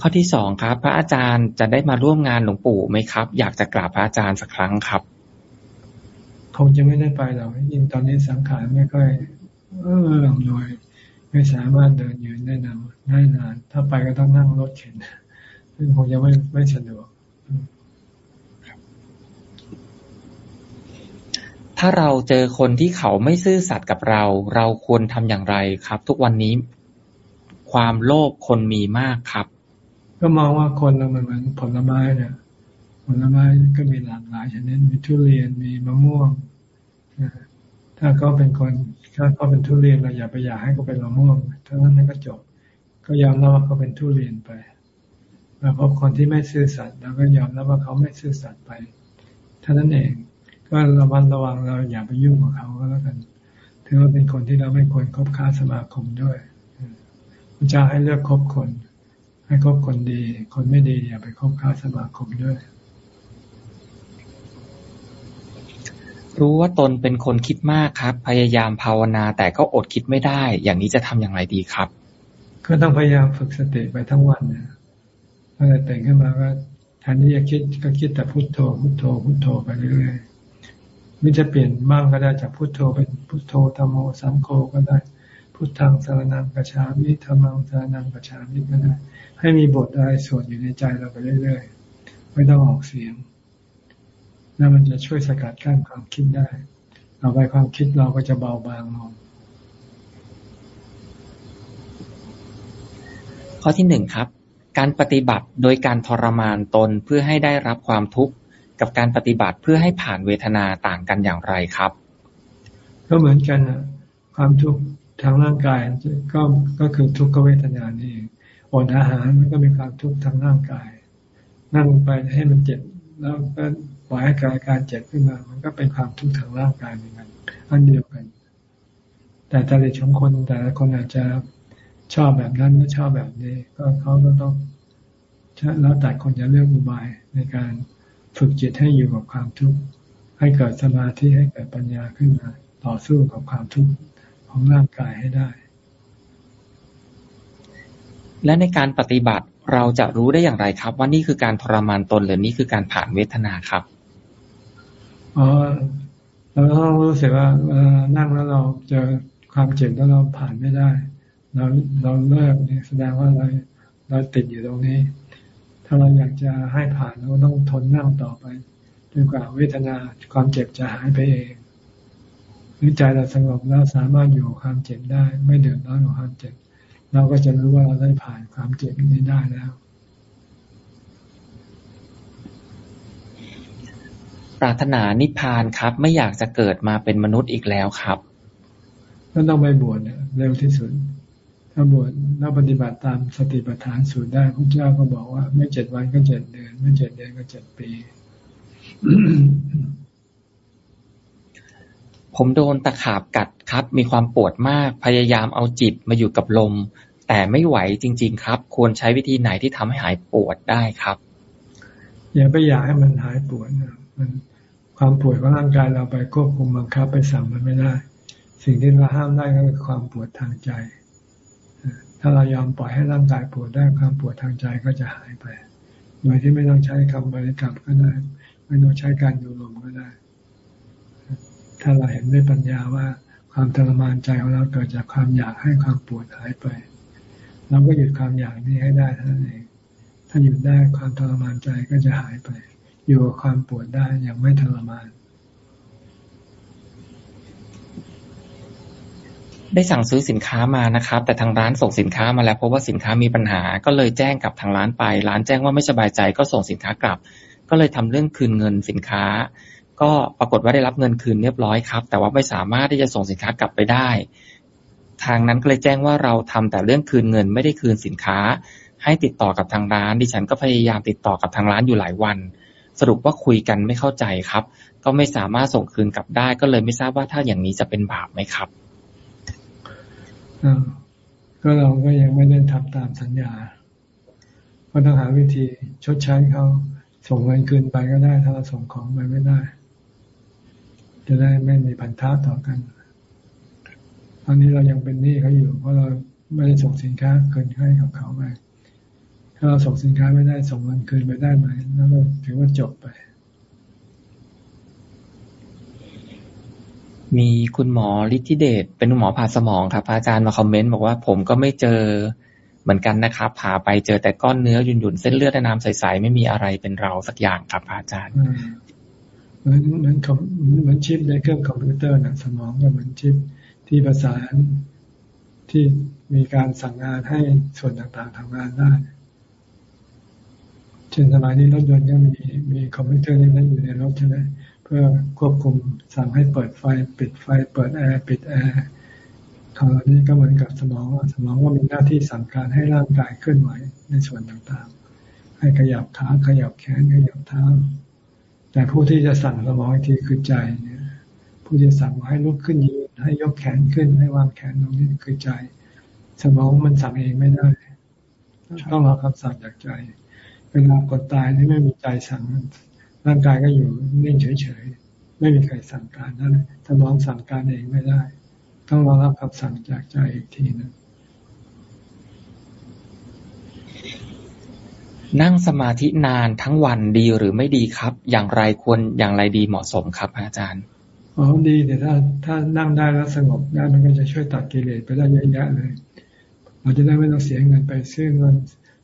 ข้อที่สองครับ พระอาจารย์จะได้มาร่วมงานหลวงปู่ไหมครับ อยากจะกราบพระอาจารย์สักครั้งครับ คงจะไม่ได้ไปหรอกยิ่งตอนนี้สังขารไม่ค่อยเออลำนวยไม่สามารถเดินยืนได้นานได้นาน ถ้าไปก็ต้องนั่งรถเข็นซึ่งคงจะไม่ไม่สะดวก ถ้าเราเจอคนที่เขาไม่ซื่อสัตย์กับเรา เราควรทำอย่างไรครับ ทุกวันนี้ความโลภคนมีมากครับ ก็มองว่าคนเราเหมือนผลไม้เนี่ย ผลไม้ก็มีหลากหลายชนิดมีทุเรียนมีมะม่วงถ้าเขาเป็นคนถ้าเขาเป็นทุเรียนเราอย่าไปอยากให้เขาเป็นมะม่วงถ้านั้นก็จบ ก็ยอมรับว่าเขาเป็นทุเรียนไปแล้วพบคนที่ไม่ซื่อสัตย์เราก็ยอมรับว่าเขาไม่ซื่อสัตย์ไปเท่านั้นเอง ก็ระมัดระวังเราอย่าไปยุ่งกับเขาก็แล้วกันถือว่าเป็นคนที่เราไม่ควรคบค้าสมาคมด้วยพระเจ้าให้เลือกคบคน ให้คบคนดี คนไม่ดีอย่าไปคบค้าสมาคมด้วย รู้ว่าตนเป็นคนคิดมากครับ พยายามภาวนาแต่ก็อดคิดไม่ได้ อย่างนี้จะทำอย่างไรดีครับ ก็ต้องพยายามฝึกสติไปทั้งวันเนี่ยพอตื่นขึ้นมาก็แทนที่จะคิดก็คิดแต่พุโทโธพุโทโธพุโทโธไปเรื่อยๆมิจะเปลี่ยนบ้างก็ได้จากพุทโธเป็นพุทโธธรรมโมสังโฆก็ได้ พุทธังสารนังกัจฉามิธรรมังสารนังกัจฉามิก็ได้ ให้มีบทอะไรสวดอยู่ในใจเราไปเรื่อยๆ ไม่ต้องออกเสียง แล้วมันจะช่วยสกัดกั้นความคิดได้เอาไปความคิดเราก็จะเบาบางลงข้อที่หนึ่งครับ การปฏิบัติโดยการทรมานตนเพื่อให้ได้รับความทุกข์กับการปฏิบัติเพื่อให้ผ่านเวทนาต่างกันอย่างไรครับ ก็เหมือนกันนะความทุกข์ทางร่างกายก็ก็คือทุกขเวทนานี่อดอาหารมันก็มีความทุกข์ทางร่างกาย นั่งไปให้มันเจ็บแล้วก็ ปล่อยให้กายการเจ็บขึ้นมา มันก็เป็นความทุกข์ทางร่างกายเหมือนกันอันเดียวกัน แต่จริตของคนแต่ละคนอาจจะชอบแบบนั้นไม่ชอบแบบนี้ ก็เขาก็ต้องแล้วแต่คนจะเลือกอุบายในการฝึกจิตให้อยู่กับความทุกข์ให้เกิดสมาธิให้เกิดปัญญาขึ้นมา ต่อสู้กับความทุกข์ของร่างกายให้ได้ และในการปฏิบัติเราจะรู้ได้อย่างไรครับ ว่านี่คือการทรมานตนหรือนี่คือการผ่านเวทนาครับ อ๋อเราต้องรู้สึกว่านั่งแล้วเราเจอความเจ็บแล้วเราผ่านไม่ได้ เราเราเลิกเนี่ยแสดงว่าเราเราติดอยู่ตรงนี้ ถ้าเราอยากจะให้ผ่านเราต้องทนนั่งต่อไปจนกว่าเวทนาความเจ็บจะหายไปเองหรือใจเราสงบแล้วสามารถอยู่ความเจ็บได้ ไม่เดือดร้อนกับความเจ็บ เราก็จะรู้ว่าเราได้ผ่านความเจ็บนี้ได้แล้ว ปรารถนานิพพานครับ ไม่อยากจะเกิดมาเป็นมนุษย์อีกแล้วครับก็ต้องไปบวชเร็วที่สุด ถ้าบวชแล้วปฏิบัติตามสติปัฏฐานสูตรได้พระเจ้าก็บอกว่า ไม่เจ็ดวันก็เจ็ดเดือน ไม่เจ็ดเดือนก็เจ็ดปี ผมโดนตะขาบกัดครับ มีความปวดมากพยายามเอาจิตมาอยู่กับลม แต่ไม่ไหวจริง ๆ ครับ ควรใช้วิธีไหนที่ทำให้หายปวดได้ครับอย่าไปอยากให้มันหายปวดนะ มันความปวดของร่างกายเราไปควบคุมบังคับไปสั่งมันไม่ได้ สิ่งที่เราห้ามได้ก็คือความปวดทางใจ ถ้าเรายอมปล่อยให้ร่างกายปวดได้ความปวดทางใจก็จะหายไป โดยที่ไม่ต้องใช้คำบริกรรมก็ได้ ไม่ต้องใช้การดูลมก็ได้ ถ้าเราเห็นด้วยปัญญาว่าความทรมานใจของเราเกิดจากความอยากให้ความปวดหายไป เราก็หยุดความอยากนี้ให้ได้ท่านเอง ถ้าหยุดได้ความทรมานใจก็จะหายไป อยู่กับความปวดได้อย่างไม่ทรมาน ได้สั่งซื้อสินค้ามานะครับ แต่ทางร้านส่งสินค้ามาแล้วพบว่าสินค้ามีปัญหา ก็เลยแจ้งกับทางร้านไป ร้านแจ้งว่าไม่สบายใจก็ส่งสินค้ากลับ ก็เลยทำเรื่องคืนเงินสินค้า ก็ปรากฏว่าได้รับเงินคืนเรียบร้อยครับ แต่ว่าไม่สามารถที่จะส่งสินค้ากลับไปได้ ทางนั้นก็เลยแจ้งว่าเราทำแต่เรื่องคืนเงินไม่ได้คืนสินค้าให้ติดต่อกับทางร้านดิฉันก็พยายามติดต่อกับทางร้านอยู่หลายวัน สรุปว่าคุยกันไม่เข้าใจครับ ก็ไม่สามารถส่งคืนกลับได้ ก็เลยไม่ทราบว่าถ้าอย่างนี้จะเป็นบาปไหมครับก็เราก็ยังไม่ได้ทำตามสัญญา ก็ต้องหาวิธีชดใช้เขาส่งเงินคืนไปก็ได้ ถ้าเราส่งของไปไม่ได้ จะได้ไม่มีพันธะต่อกันตอนนี้เรายังเป็นหนี้เขาอยู่ เพราะเราไม่ได้ส่งสินค้าคืนให้กับเขาไป ถ้าเราส่งสินค้าไม่ได้ส่งเงินคืนไปได้ไหมแล้วเราถือว่าจบไป มีคุณหมอฤทธิเดชเป็นหมอผ่าสมองครับ อาจารย์มาคอมเมนต์บอกว่าผมก็ไม่เจอเหมือนกันนะครับผ่าไปเจอแต่ก้อนเนื้อหยุ่นๆเส้นเลือดในน้ำใสๆไม่มีอะไรเป็นเราสักอย่างครับอาจารย์เหมือนเหมือนเหมือนชิปในเครื่องคอมพิวเตอร์นะสมองก็เหมือนชิปที่ประสานที่มีการสั่งงานให้ส่วนต่างๆทำงานได้เช่นสมัยนี้รถยนต์ก็มีมีคอมพิวเตอร์นี่นั่นอยู่ในรถใช่ไหมเพื่อควบคุมสั่งให้เปิดไฟ ปิดไฟ เปิดแอร์ปิดแอร์คราวนี้ก็เหมือนกับสมองสมองก็มีหน้าที่สั่งการให้ร่างกายเคลื่อนไหวในส่วนต่างๆ ให้ขยับขาขยับแขนขยับเท้า แต่ผู้ที่จะสั่งสมองอีกทีคือใจเนี่ยผู้ที่สั่งให้ลุกขึ้นยืนให้ยกแขนขึ้นให้วางแขนตรงนี้คือใจ สมองมันสั่งเองไม่ได้ ต้องรอคำสั่งจากใจ เวลากดตายที่ไม่มีใจสั่งร่างกายก็อยู่นิ่งเฉยๆ ไม่มีใครสั่งการนั่นสมองสั่งการเองไม่ได้ ต้องรอรับคำสั่งจากใจอีกทีนึงนั่งสมาธินานทั้งวันดีหรือไม่ดีครับ อย่างไรควรอย่างไรดีเหมาะสมครับอาจารย์อ๋อดีแต่ถ้าถ้านั่งได้แล้วสงบได้มันก็จะช่วยตัดกิเลสไปได้เยอะแยะเลย เราจะได้ไม่ต้องเสียเงินไปซื้อเงิน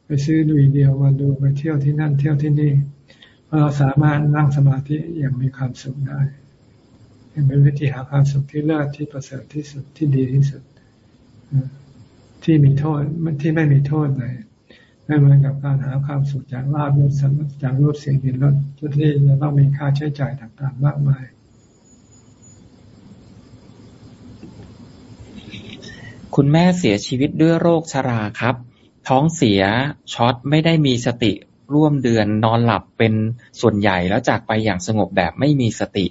ไปซื้อดูอีเดียวมาดูไปเที่ยวที่นั่นเที่ยวที่นี่เพราะเราสามารถนั่งสมาธิอย่างมีความสุขได้เป็นวิธีหาความสุขที่เลิศที่ประเสริฐที่สุดที่ดีที่สุดที่มีโทษที่ไม่มีโทษเลยไม่เหมือนกับการหาความสุขจากลาบยศจากรูปเสียงกลิ่นรสที่จะต้องมีค่าใช้จ่ายต่างๆมากมาย คุณแม่เสียชีวิตด้วยโรคชราครับ ท้องเสีย ช็อต ไม่ได้มีสติร่วมเดือน นอนหลับเป็นส่วนใหญ่แล้วจากไปอย่างสงบแบบไม่มีสติ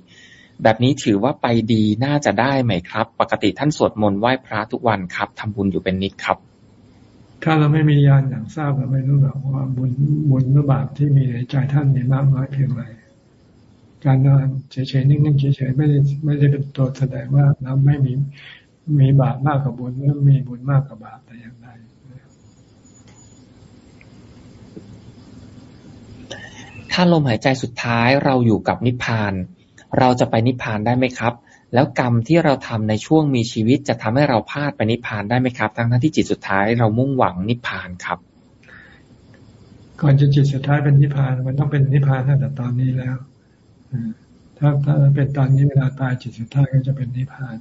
แบบนี้ถือว่าไปดีน่าจะได้ไหมครับ ปกติท่านสวดมนต์ไหว้พระทุกวันครับทำบุญอยู่เป็นนิดครับ ถ้าเราไม่มียานอย่างทราบเราไม่รู้หรอกว่าบุญบุญหรือบาปที่มีในใจท่านมีมากน้อยเพียงไรการนอนเฉยๆนิ่งๆเฉยๆไม่ได้ไม่ได้เป็นตัวแสดงว่าเราไม่มีมีบาปมากกว่าบุญหรือมีบุญมากกว่าบาปแต่อย่างใด ถ้าลมหายใจสุดท้ายเราอยู่กับนิพพาน เราจะไปนิพพานได้ไหมครับ แล้วกรรมที่เราทำในช่วงมีชีวิตจะทำให้เราพลาดไปนิพพานได้ไหมครับ ทั้งทั้งที่จิตสุดท้ายเรามุ่งหวังนิพพานครับ ก่อนจะจิตสุดท้ายเป็นนิพพานมันต้องเป็นนิพพานตั้งแต่ตอนนี้แล้วถ้าถ้าเป็นตอนนี้เวลาตายจิตสุดท้ายก็จะเป็นนิพพาน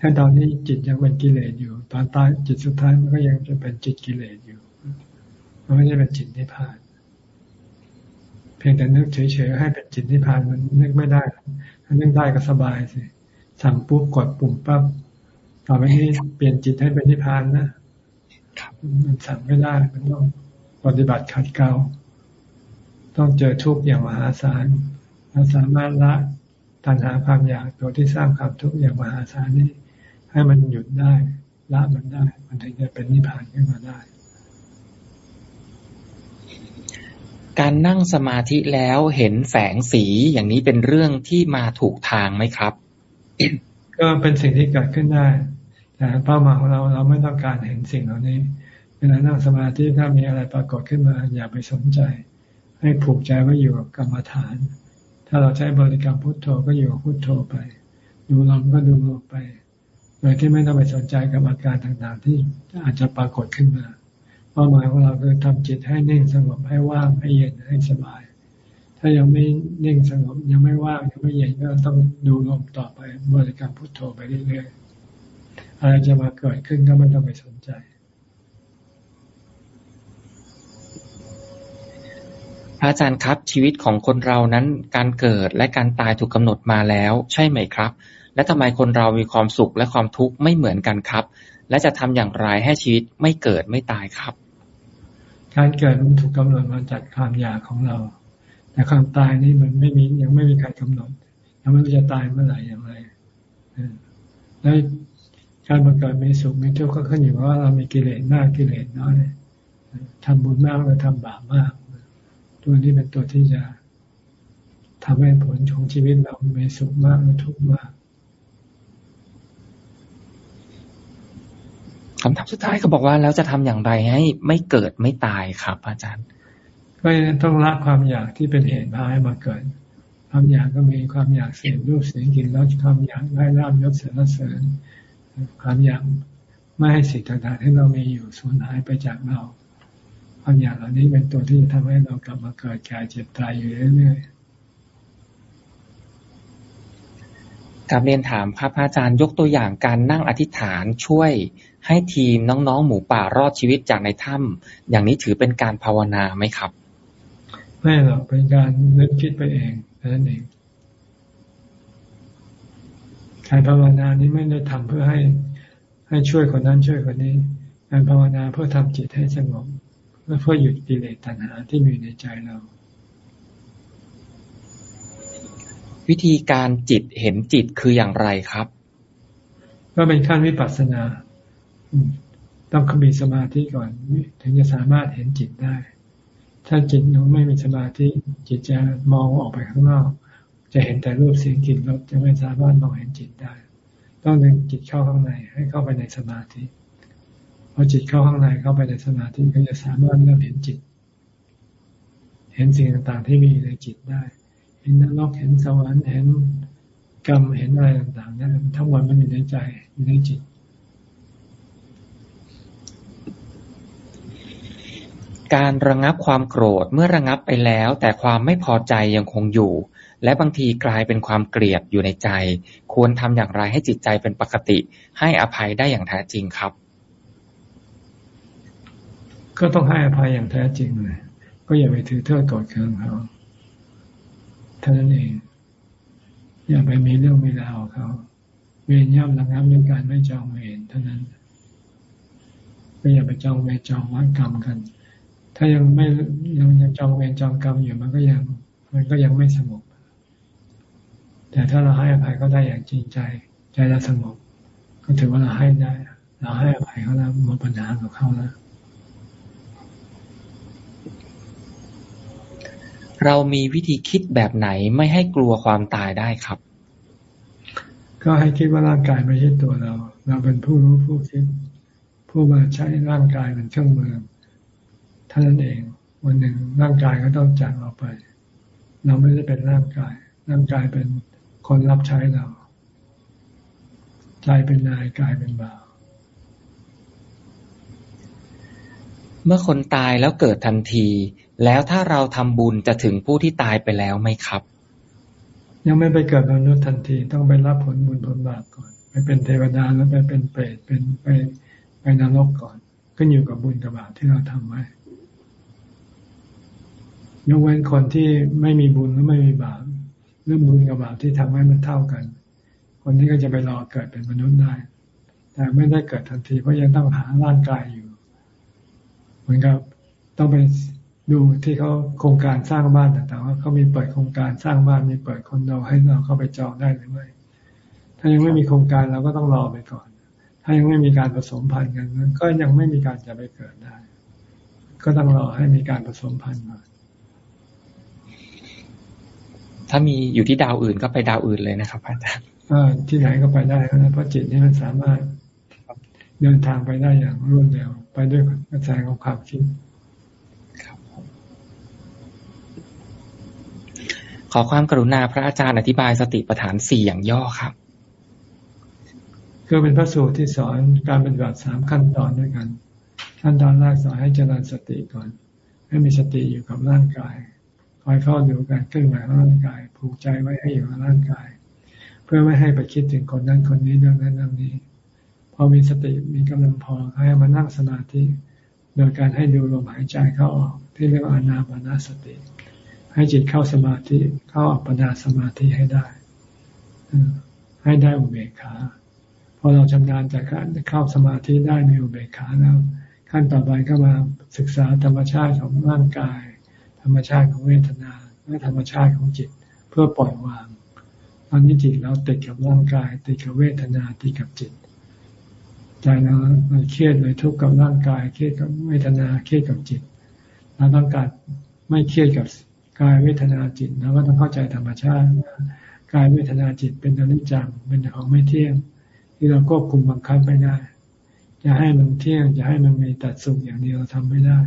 ถ้าตอนนี้จิตยังเป็นกิเลสอยู่ ตอนตายจิตสุดท้ายมันก็ยังจะเป็นจิตกิเลสอยู่ มันไม่ได้เป็นจิตนิพพาน เพียงแต่นึกเฉยๆให้เป็นจิตนิพพานมันนึกไม่ได้ถ้านึกได้ก็สบายสิสั่งปุ๊บกดปุ่มปั๊บต่อไปนี้เปลี่ยนจิตให้เป็นนิพพานนะมันสั่งไม่ได้มันต้องปฏิบัติขัดเกลาต้องเจอทุกข์อย่างมหาศาลเราสามารถละตัณหาความอยากตัวที่สร้างความทุกข์อย่างมหาศาลนี้ ให้มันหยุดได้ละมันได้ มันถึงจะเป็นนิพพานขึ้นมาได้ การนั่งสมาธิแล้วเห็นแสงสีอย่างนี้เป็นเรื่องที่มาถูกทางไหมครับ ก็เป็นสิ่งที่เกิดขึ้นได้ แต่เป้าหมายของเราเราไม่ต้องการเห็นสิ่งเหล่านี้เวลานั่งสมาธิถ้ามีอะไรปรากฏขึ้นมา อย่าไปสนใจ ให้ผูกใจไว้อยู่กับกรรมฐาน ถ้าเราใช้บริกรรมพุทโธก็อยู่กับพุทโธไป ดูลมก็ดูลมไปโดยที่ไม่ต้องไปสนใจกับอาการต่างๆ ที่อาจจะปรากฏขึ้นมา ป้าหมายของเราคือทำจิตให้นิ่งสงบให้ว่างให้เย็นให้สบาย ถ้ายังไม่นิ่งสงบยังไม่ว่างยังไม่เย็นก็ต้องดูลมต่อไปบริกรรมพุทโธไปเรื่อยๆอะไรจะมาเกิดขึ้นก็ไม่ต้องไปสนใจพระอาจารย์ครับ ชีวิตของคนเรานั้นการเกิดและการตายถูกกาหนดมาแล้ว ใช่ไหมครับ และทำไมคนเรามีความสุขและความทุกข์ไม่เหมือนกันครับ และจะทำอย่างไรให้ชีวิตไม่เกิดไม่ตายครับ การเกิดมันถูกกำหนดมาจากความอยากของเรา แต่ความตายนี่มันไม่มียังไม่มีใครกำหนดยังไม่รู้จะตายเมื่อไหร่อย่างไรแล้วการมาเกิดมีสุขมีทุกข์ก็ขึ้นอยู่ว่าเรามีกิเลสมากกิเลสน้อยทำบุญมากหรือทำบาปมาก ตัวนี้เป็นตัวที่จะทำให้ผลของชีวิตเรามีสุขมากหรือทุกข์มาก คำถามสุดท้ายเขาบอกว่าแล้วจะทำอย่างไรให้ไม่เกิดไม่ตายครับ อาจารย์ ก็ต้องละความอยากที่เป็นเหตุพาให้มาเกิด ความอยากก็มีความอยากเสียรูปเสียงกลิ่นรสความอยากได้ลาบยศเสริญเสริญ ความอยากไม่ให้สิ่งต่างๆที่เรามีอยู่สูญหายไปจากเรา ความอยากเหล่านี้เป็นตัวที่จะทำให้เรากลับมาเกิดแก่เจ็บตายอยู่เรื่อยๆกับเรียนถามครับอาจารย์ยกตัวอย่างการนั่งอธิษฐานช่วย ให้ทีมน้องๆหมูป่ารอดชีวิตจากในถ้ำอย่างนี้ถือเป็นการภาวนาไหมครับ ไม่หรอกเป็นการนึกคิดไปเองนั่นเองการภาวนานี้ไม่ได้ทำเพื่อให้ให้ช่วยคนนั้นช่วยคนนี้ การภาวนาเพื่อทำจิตให้สงบเพื่อเพื่อหยุดกิเลสตัณหาที่มีในใจเรา วิธีการจิตเห็นจิตคืออย่างไรครับ ก็เป็นขั้นวิปัสสนา ต้องมีสมาธิก่อน ถึงจะสามารถเห็นจิตได้ ถ้าจิตหนูไม่มีสมาธิ จิตจะมองออกไปข้างนอก จะเห็นแต่รูปเสียงกลิ่นรสจะไม่สามารถมองเห็นจิตได้ ต้องดึงจิตเข้าข้างใน ให้เข้าไปในสมาธิพอจิตเข้าข้างในเข้าไปในสมาธิก็จะสามารถเริ่มเห็นจิต เห็นสิ่งต่างๆที่มีในจิตได้ เห็นนรกเห็นสวรรค์เห็นกรรมเห็นอะไรต่างๆนั่นทั้งหมดมันอยู่ในใจอยู่ในจิต การระงับความโกรธเมื่อระงับไปแล้ว แต่ความไม่พอใจยังคงอยู่ และบางทีกลายเป็นความเกลียดอยู่ในใจ ควรทำอย่างไรให้จิตใจเป็นปกติ ให้อภัยได้อย่างแท้จริงครับ ก็ต้องให้อภัยอย่างแท้จริงเลยก็อย่าไปถือเท่าโกรธเคืองเขาเท่านั้นเอง อย่าไปมีเรื่องมีราวเขาเวรย่อมระงับด้วยการไม่จองเวรเท่านั้นก็อย่าไปจองเวรจองวัดกรรมกัน ถ้ายังไม่ยังยังจองเวรจองกรรมอยู่มันก็ยัง มันก็ยังไม่สงบ แต่ถ้าเราให้อภัยก็ได้อย่างจริงใจ ใจเราสงบ ก็ถือว่าเราให้ได้ เราให้อภัยเขาแล้วหมดปัญหากับเขาแล้วเรามีวิธีคิดแบบไหนไม่ให้กลัวความตายได้ครับ ก็ให้คิดว่าร่างกายไม่ใช่ตัวเรา เราเป็นผู้รู้ผู้คิด ผู้มาใช้ร่างกายเป็นเครื่องมือ ท่านั้นเอง วันหนึ่งร่างกายก็ต้องจากเราไป เราไม่ได้เป็นร่างกาย ร่างกายเป็นคนรับใช้เรา ใจเป็นนายกายเป็นบ่าว เมื่อคนตายแล้วเกิดทันที แล้วถ้าเราทำบุญจะถึงผู้ที่ตายไปแล้วไหมครับ ยังไม่ไปเกิดมนุษย์ทันทีต้องไปรับผลบุญผลบาปก่อน ไปเป็นเทวดาแล้วไปเป็นเปรตเป็นไปไปนรกก่อนขึ้นอยู่กับบุญกับบาปที่เราทำไว้ ยกเว้นคนที่ไม่มีบุญหรือไม่มีบาปเรื่องบุญกับบาปที่ทำให้มันเท่ากัน คนนี้ก็จะไปรอเกิดเป็นมนุษย์ได้ แต่ไม่ได้เกิดทันทีเพราะยังต้องหาร่างกายอยู่ เหมือนกับต้องไปดูที่เขาโครงการสร้างบ้านต่างๆว่าเขามีเปิดโครงการสร้างบ้านมีเปิดคอนโดให้เราเข้าไปจองได้หรือไม่ถ้ายังไม่มีโครงการเราก็ต้องรอไปก่อน ถ้ายังไม่มีการผสมพันธุ์กันก็ยังไม่มีการจะไปเกิดได้ ก็ต้องรอให้มีการผสมพันธุ์ก่อน ถ้ามีอยู่ที่ดาวอื่นก็ไปดาวอื่นเลยนะครับอาจารย์ที่ไหนก็ไปได้นะเพราะจิตนี่มันสามารถเดินทางไปได้อย่างรวดเร็ว ไปด้วยกระแสของความคิดขอความกรุณาพระอาจารย์อธิบายสติปัฏฐานสี่อย่างย่อครับก็เป็นพระสูตรที่สอนการปฏิบัติสามขั้นตอนด้วยกัน ขั้นตอนแรกสอนให้เจริญสติก่อน ให้มีสติอยู่กับร่างกายค อยเข้าดูการเคลื่อนไหวของร่างกาย ผูกใจไว้ให้อยู่กับร่างกาย เพื่อไม่ให้ไปคิดถึงคนนั้นคนนี้เรื่องนั้นเรื่องนี้ พอมีสติมีกำลังพอให้มานั่งสมาธิ โดยการให้ดูลมหายใจเข้าออกที่เรียกว่าอนาปานาสติ ให้จิตเข้าสมาธิเข้าอัปปนาสมาธิให้ได้ให้ได้อุเบกขาพอเราชำนาญจากการเข้าสมาธิได้มีอุเบกขาแล้ว ขั้นต่อไปก็มาศึกษาธรรมชาติของร่างกาย ธรรมชาติของเวทนาและธรรมชาติของจิตเพื่อปล่อยวาง ตอนนี้จิตเราติดกับร่างกาย ติดกับเวทนาติดกับจิตใจเราเราเครียดเลยทุกข์กับร่างกายเครียดกับเวทนาเครียดกับจิตเราต้องการไม่เครียดกับกายเวทนาจิตเราก็ต้องเข้าใจธรรมชาติกายเวทนาจิตเป็นอนิจจังเป็นของไม่เที่ยง ที่เราควบคุมบังคับไม่ได้จะให้มันเที่ยงจะให้มันมีตัดสุขอย่างเดียวทำไม่ได้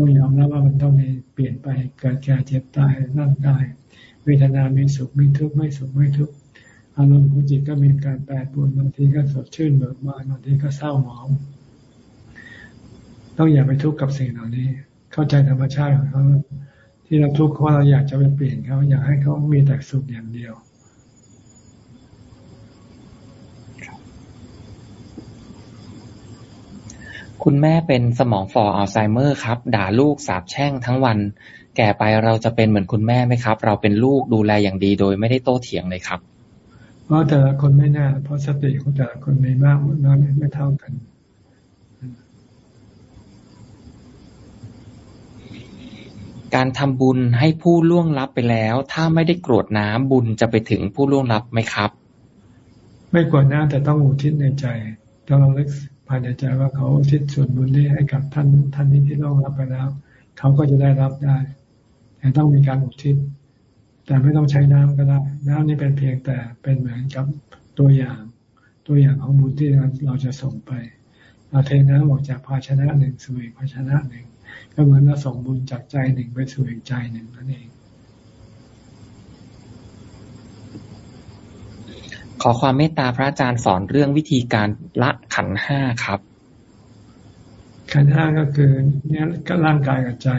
ต้องยอมรับว่ามันต้องมีเปลี่ยนไปเกิดแก่เจ็บตายร่างกายเวทนามีสุขมีทุกข์ไม่สุขไม่ทุกข์อารมณ์ของจิตก็มีการแปรปรวนบางทีก็สดชื่นเบิกบานบางทีก็เศร้าหมอง ต้องอย่าไปทุกข์กับสิ่งเหล่านี้ เข้าใจธรรมชาติของเขาที่เราทุกข์เพราะเราอยากจะไปเปลี่ยนเขาอยากให้เขามีแต่สุขอย่างเดียว คุณแม่เป็นสมองฝ่ออัลไซเมอร์ครับ ด่าลูกสาบแช่งทั้งวัน แก่ไปเราจะเป็นเหมือนคุณแม่ไหมครับ เราเป็นลูกดูแลอย่างดีโดยไม่ได้โต้เถียงเลยครับ เพราะแต่ละคนไม่แน่เพราะสติของแต่ละคนมีมากน้อยไม่เท่ากันการทำบุญให้ผู้ล่วงลับไปแล้ว ถ้าไม่ได้กรวดน้ำบุญจะไปถึงผู้ล่วงลับไหมครับ ไม่กรวดน้ำแต่ต้องอุทิศในใจต้องระลึก ภายในใจว่าเขาทิศส่วนบุญนี้ให้กับท่านท่านนี้ที่ล่วงลับไปแล้ว เขาก็จะได้รับได้ แต่ต้องมีการอุทิศ แต่ไม่ต้องใช้น้ำก็ได้ น้ำนี่เป็นเพียงแต่เป็นเหมือนกับตัวอย่างตัวอย่างของบุญที่เราจะส่งไปเราเทน้ำออกจากภาชนะหนึ่งสู่อีกภาชนะหนึ่ง ก็เหมือนเราส่งบุญจากใจหนึ่งไปสู่อีกใจหนึ่งนั่นเอง ขอความเมตตาพระอาจารย์สอนเรื่องวิธีการละขันห้าครับ ขันห้าก็คือเนี่ยก็ร่างกายกับใจ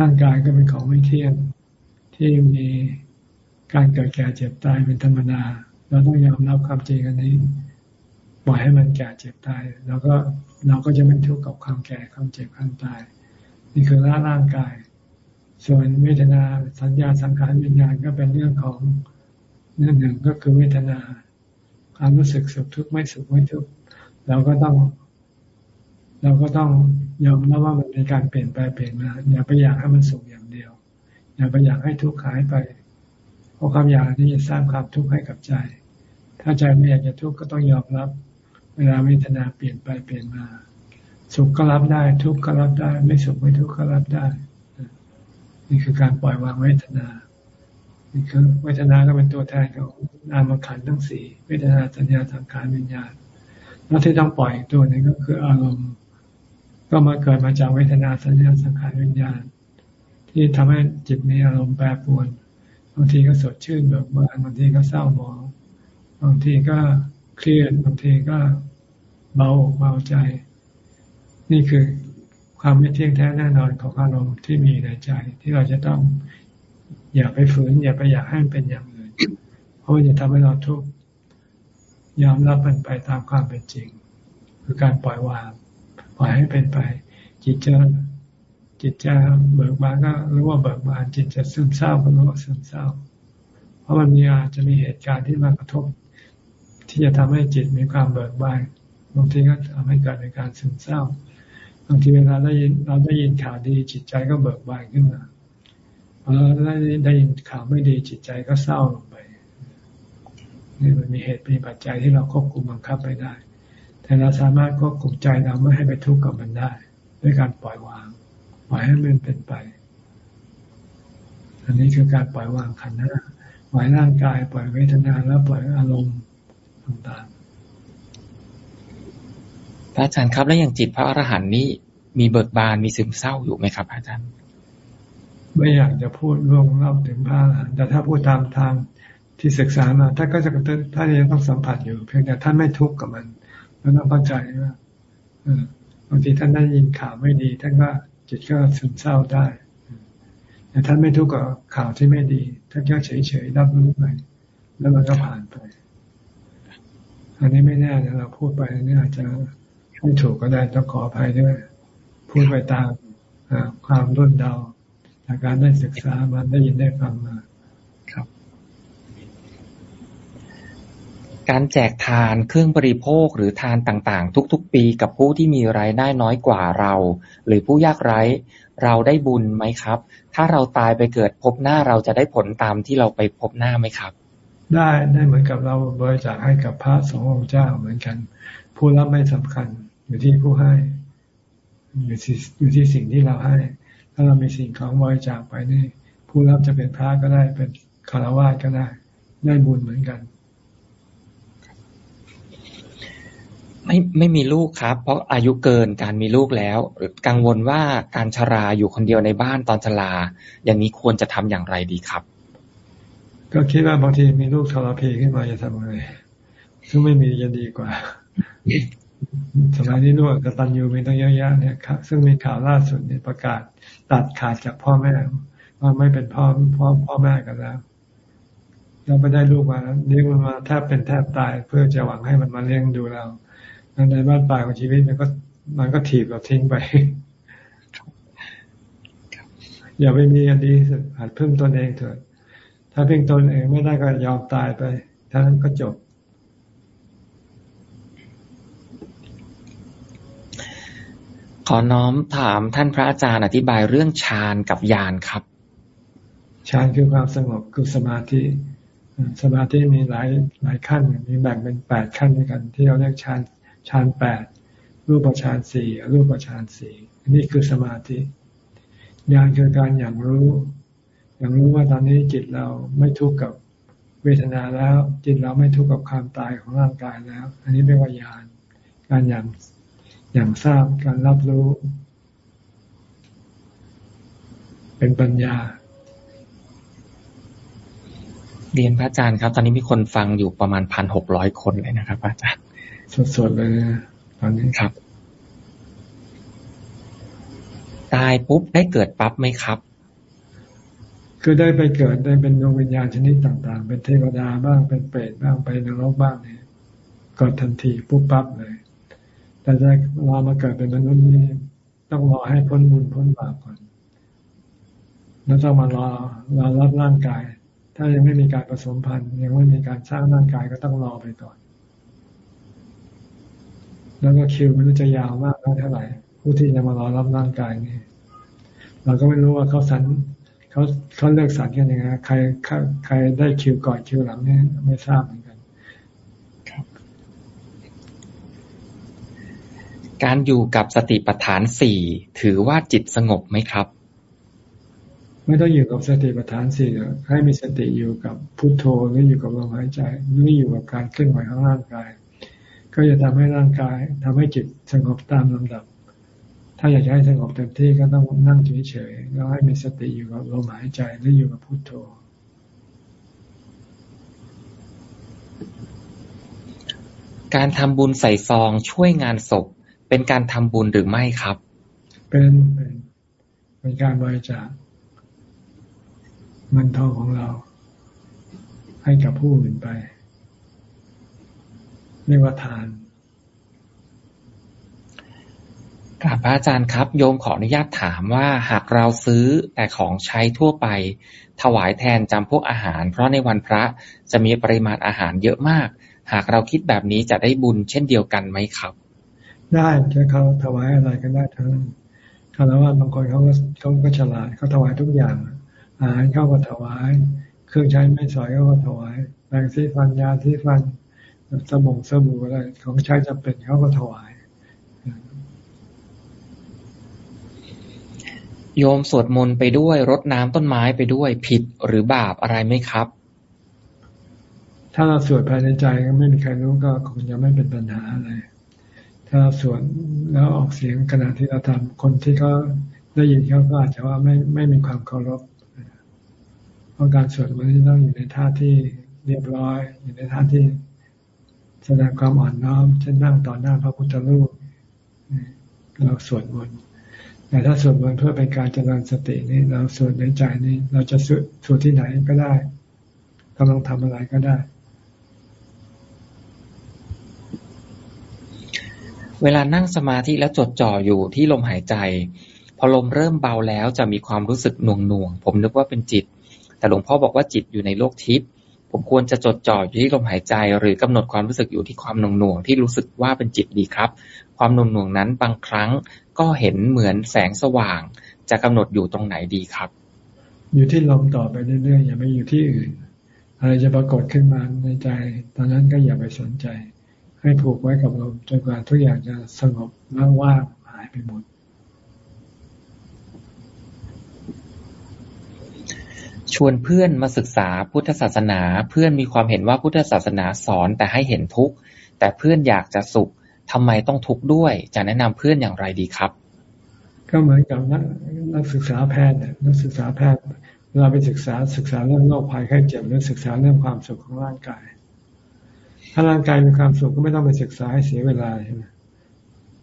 ร่างกายก็เป็นของไม่เที่ยงที่มีการเกิดแก่เจ็บตายเป็นธรรมดาเราต้องยอมรับความจริงอันนี้ปล่อยให้มันแก่เจ็บตาย แล้วก็เราก็จะไม่ทุกข์กับความแก่ความเจ็บความตาย นี่คือร่างร่างกาย ส่วนเวทนาสัญญาสังขารวิญญาณก็เป็นเรื่องของเรื่อง หนึ่งก็คือเวทนา ความรู้สึกสุขทุกข์ไม่สุขไม่ทุกข์เราก็ต้อง เราก็ต้องยอมรับว่ามันมีการเปลี่ยนไปเปลี่ยนมาอย่าไปอยากให้มันสุขอย่างเดียว อย่าไปอยากให้ทุกข์หายไป เพราะความอยากนี้จะสร้างความทุกข์ให้กับใจ ถ้าใจไม่อยากจะทุกข์ก็ต้องยอมรับ เวลาเวทนาเปลี่ยนไปเปลี่ยนมา สุขก็รับได้ ทุกข์ก็รับได้ ไม่สุขไม่ทุกข์ก็รับได้ นี่คือการปล่อยวางเวทนา นี่คือเวทนาก็เป็นตัวแทนของนามขันทั้งสี่เวทนาสัญญาสังขารวิญญาณแล้วที่ต้องปล่อยตัวนี้ก็คืออารมณ์ ก็มาเกิดมาจากเวทนาสัญญาสังขารวิญญาณ ที่ทำให้จิตมีอารมณ์แปรปรวนบางทีก็สดชื่นเบิกบานบางทีก็เศร้าหมองบางทีก็เครียดบางทีก็เบาเบาใจ นี่คือความไม่เที่ยงแท้แน่นอนของอารมณ์ที่มีในใจ ที่เราจะต้อง อย่าไปฝืน อย่าไปอยากให้มันเป็นอย่างอื่น เพราะจะทำให้เราทุกข์ยอมรับมันไปตามความเป็นจริง คือการปล่อยวาง ปล่อยให้เป็นไป จิตจะจิตจะเบิกบานก็รู้ว่าเบิกบานจิตจะซึมเศร้าก็รู้ว่าซึมเศร้า เพราะมันมีอาจจะมีเหตุการณ์ที่มากระทบ ที่จะทำให้จิตมีความเบิกบานบางทีก็ทำให้เกิดในการซึมเศร้าบางทีเวลาได้ยินเราได้ยินข่าวดีจิตใจก็เบิกบานขึ้นมา พอได้ได้ยินข่าวไม่ดีจิตใจก็เศร้าลงไปนี่มันมีเหตุมีปัจจัยที่เราควบคุมบังคับไม่ได้ แต่เราสามารถควบคุมใจเราไม่ให้ไปทุกข์กับมันได้ ด้วยการปล่อยวางปล่อยให้มันเป็นไป อันนี้คือการปล่อยวางขันธ์นะปล่อยร่างกายปล่อยเวทนาแล้วปล่อยอารมณ์ต่างๆพระอาจารย์ครับ แล้วอย่างจิตพระอรหันต์นี้มีเบิกบานมีซึมเศร้าอยู่ไหมครับอาจารย์ ไม่อยากจะพูดล่วงเล่าถึงพระอรหันต์แต่ถ้าพูดตามทางที่ศึกษามาท่านก็จะท่านยังต้องสัมผัสอยู่ เพียงแต่ท่านไม่ทุกข์กับมันแล้วต้องเข้าใจว่าบางทีท่านได้ยินข่าวไม่ดี ท่านก็จิตก็ซึมเศร้าได้แต่ท่านไม่ทุกข์กับข่าวที่ไม่ดี ท่านก็เฉยๆรับรู้ไปแล้วมันก็ผ่านไป อันนี้ไม่แน่นะเราพูดไปนี่อาจจะไม่ถูกก็ได้ต้องขออภัยด้วย พูดไปตามความรุ่นเดา จากการได้ศึกษามาได้ยินได้ฟังมาครับ การแจกทานเครื่องบริโภคหรือทานต่างๆ ทุก ๆ ปีกับผู้ที่มีรายได้น้อยกว่าเรา หรือผู้ยากไร้เราได้บุญไหมครับ ถ้าเราตายไปเกิดพบหน้าเราจะได้ผลตามที่เราไปพบหน้าไหมครับ ได้ได้เหมือนกับเราบริจาคให้กับพระสงฆ์องค์เจ้าเหมือนกัน ผู้รับไม่สำคัญอยู่ที่ผู้ให้อยู่ที่อยู่ที่สิ่งที่เราให้ ถ้าเรามีสิ่งของบริจาคไปนี่ ผู้รับจะเป็นพระก็ได้เป็นคารวะก็ได้ ได้บุญเหมือนกัน ไม่ไม่มีลูกครับ เพราะอายุเกินการมีลูกแล้วกังวลว่าการชราอยู่คนเดียวในบ้านตอนชรา อย่างนี้ควรจะทำอย่างไรดีครับ ก็คิดว่าบางทีมีลูกทรพีขึ้นมาจะทำไงซึ่งไม่มีจะดีกว่า สมัยนี้ลูกกตัญญูมีต้องเยอะแยะเนี่ยครับซึ่งมีข่าวล่าสุดเนี่ยประกาศตัดขาดจากพ่อแม่ว่าไม่เป็นพ่อพ่อพ่อแม่กันแล้วเราไปได้ลูกมาเลี้ยงมันมาแทบเป็นแทบตาย เพื่อจะหวังให้มันมาเลี้ยงดูเราในบ้านปลายของชีวิตมันก็ มันก็ถีบเราทิ้งไปอย่าไปมีอันดีสุดหัดพึ่งตนเองเถิดถ้าพึ่งตนเองไม่ได้ก็ยอมตายไปท่านั้นก็จบ ขอน้อมถามท่านพระอาจารย์อธิบายเรื่องฌานกับญาณครับฌานคือความสงบคือสมาธิ สมาธิมีหลายหลายขั้นมีแบ่งเป็นแปดขั้นด้วยกัน ที่เราเรียกฌานฌานแปดรูปฌานสี่รูปฌานสี่อันนี้คือสมาธิญาณคือการอย่างรู้ อย่างรู้ว่าตอนนี้จิตเราไม่ทุกข์กับเวทนาแล้ว จิตเราไม่ทุกข์กับความตายของร่างกายแล้ว อันนี้เรียกว่าญาณการอย่าง อย่างทราบการรับรู้ เป็นปัญญา เรียนพระอาจารย์ครับ ตอนนี้มีคนฟังอยู่ประมาณพันหกร้อยคนเลยนะครับอาจารย์สดๆเลยนะตอนนี้ครับ ตายปุ๊บได้เกิดปั๊บไหมครับคือได้ไปเกิดได้เป็นดวงวิญญาณชนิดต่าง ๆ เป็นเทวดาบ้างเป็นเปรตบ้างไปนรกบ้างเนี่ยกดทันทีปุ๊บปั๊บเลย แต่จะรอมาเกิดเป็นมนุษย์นี่ต้องรอให้พ้นบุญพ้นบาปก่อน แล้วต้องมารอรอรับร่างกาย ถ้ายังไม่มีการผสมพันธุ์ยังไม่มีการสร้างร่างกายก็ต้องรอไปก่อน แล้วก็คิวมันจะยาวมากเท่าไหร่ ผู้ที่จะมารอรับร่างกายนี่เราก็ไม่รู้ว่าเขาสันเขาเขาเลือกสรรกันยังไงใครใครได้คิวก่อนคิวหลังนี่ไม่ทราบเหมือน กันการอยู่กับสติปัฏฐานสี่ถือว่าจิตสงบไหมครับ ไม่ต้องอยู่กับสติปัฏฐานสี่ให้มีสติอยู่กับพุโทโธหรืออยู่กับลมหายใจหรืออยู่กับการเคลื่อนไหวของร่างกาย ก็จะทำให้ร่างกายทำให้จิตสงบตามลำดับ ถ้าอยากจะให้สงบเต็มที่ก็ต้องนั่งเฉยๆแล้วให้มีสติอยู่กับลมหายใจหรืออยู่กับพุโทโธการทำบุญใส่ซองช่วยงานศพ เป็นการทำบุญหรือไม่ครับ เป็นเป็นเป็นการบริจาคเงินทองของเรา ให้กับผู้อื่นไปเรียกว่าทานกราบพระอาจารย์ครับ โยมขออนุญาตถามว่าหากเราซื้อแต่ของใช้ทั่วไป ถวายแทนจำพวกอาหาร เพราะในวันพระจะมีปริมาณอาหารเยอะมาก หากเราคิดแบบนี้จะได้บุญเช่นเดียวกันไหมครับ ได้จะเขาถวายอะไรกันได้ทั้งนั้นคารวะบางคนเขาก็เขาก็ฉลาดเขาถวายทุกอย่าง อาหารเขาก็ถวาย เครื่องใช้ไม่สอยเขาก็ถวายแปรงสีฟันยาที่ฟันสมองสบู่อะไรของใช้จำเป็นเขาก็ถวาย โยมสวดมนต์ไปด้วยรดน้ำต้นไม้ไปด้วยผิดหรือบาปอะไรไหมครับ ถ้าเราสวดภายในใจก็ไม่มีใครรู้ก็คงจะไม่เป็นปัญหาอะไร ถ้าสวดแล้วออกเสียงขณะที่เราทำคนที่เขาได้ยินเขาก็อาจจะว่าไม่ไม่มีความเคารพเพราะการสวดมันต้องอยู่ในท่าที่เรียบร้อย อยู่ในท่าที่แสดงความอ่อนน้อมเช่นนั่งต่อหน้าพระพุทธรูปเราสวดมนต์แต่ถ้าสวดมนต์เพื่อเป็นการเจริญสตินี่เราสวดในใจนี่เราจะสวดที่ไหนก็ได้กำลังทำอะไรก็ได้ เวลานั่งสมาธิแล้วจดจ่ออยู่ที่ลมหายใจ พอลมเริ่มเบาแล้วจะมีความรู้สึกหน่วงหน่วงผมนึกว่าเป็นจิต แต่หลวงพ่อบอกว่าจิตอยู่ในโลกทิพย์ผมควรจะจดจ่ออยู่ที่ลมหายใจ หรือกำหนดความรู้สึกอยู่ที่ความหน่วงหน่วงที่รู้สึกว่าเป็นจิตดีครับ ความหน่วงหน่วงนั้นบางครั้งก็เห็นเหมือนแสงสว่าง จะกำหนดอยู่ตรงไหนดีครับ อยู่ที่ลมต่อไปเรื่อยๆอย่าไปอยู่ที่อื่น อะไรจะปรากฏขึ้นมาในใจ ตอนนั้นก็อย่าไปสนใจ ให้ผูกไว้กับลมจนกว่าทุกอย่างจะสงบว่างๆหายไปหมด ชวนเพื่อนมาศึกษาพุทธศาสนา เพื่อนมีความเห็นว่าพุทธศาสนาสอนแต่ให้เห็นทุกข์แต่เพื่อนอยากจะสุขทำไมต้องทุกข์ด้วย จะแนะนำเพื่อนอย่างไรดีครับ ก็เหมือนกับนักนักศึกษาแพทย์นักศึกษาแพทย์เวลาไปศึกษาศึกษาเรื่องโรคภัยไข้เจ็บหรือศึกษาเรื่องความสุขของร่างกาย ถ้าร่างกายมีความสุขก็ไม่ต้องไปศึกษาให้เสียเวลาใช่ไหม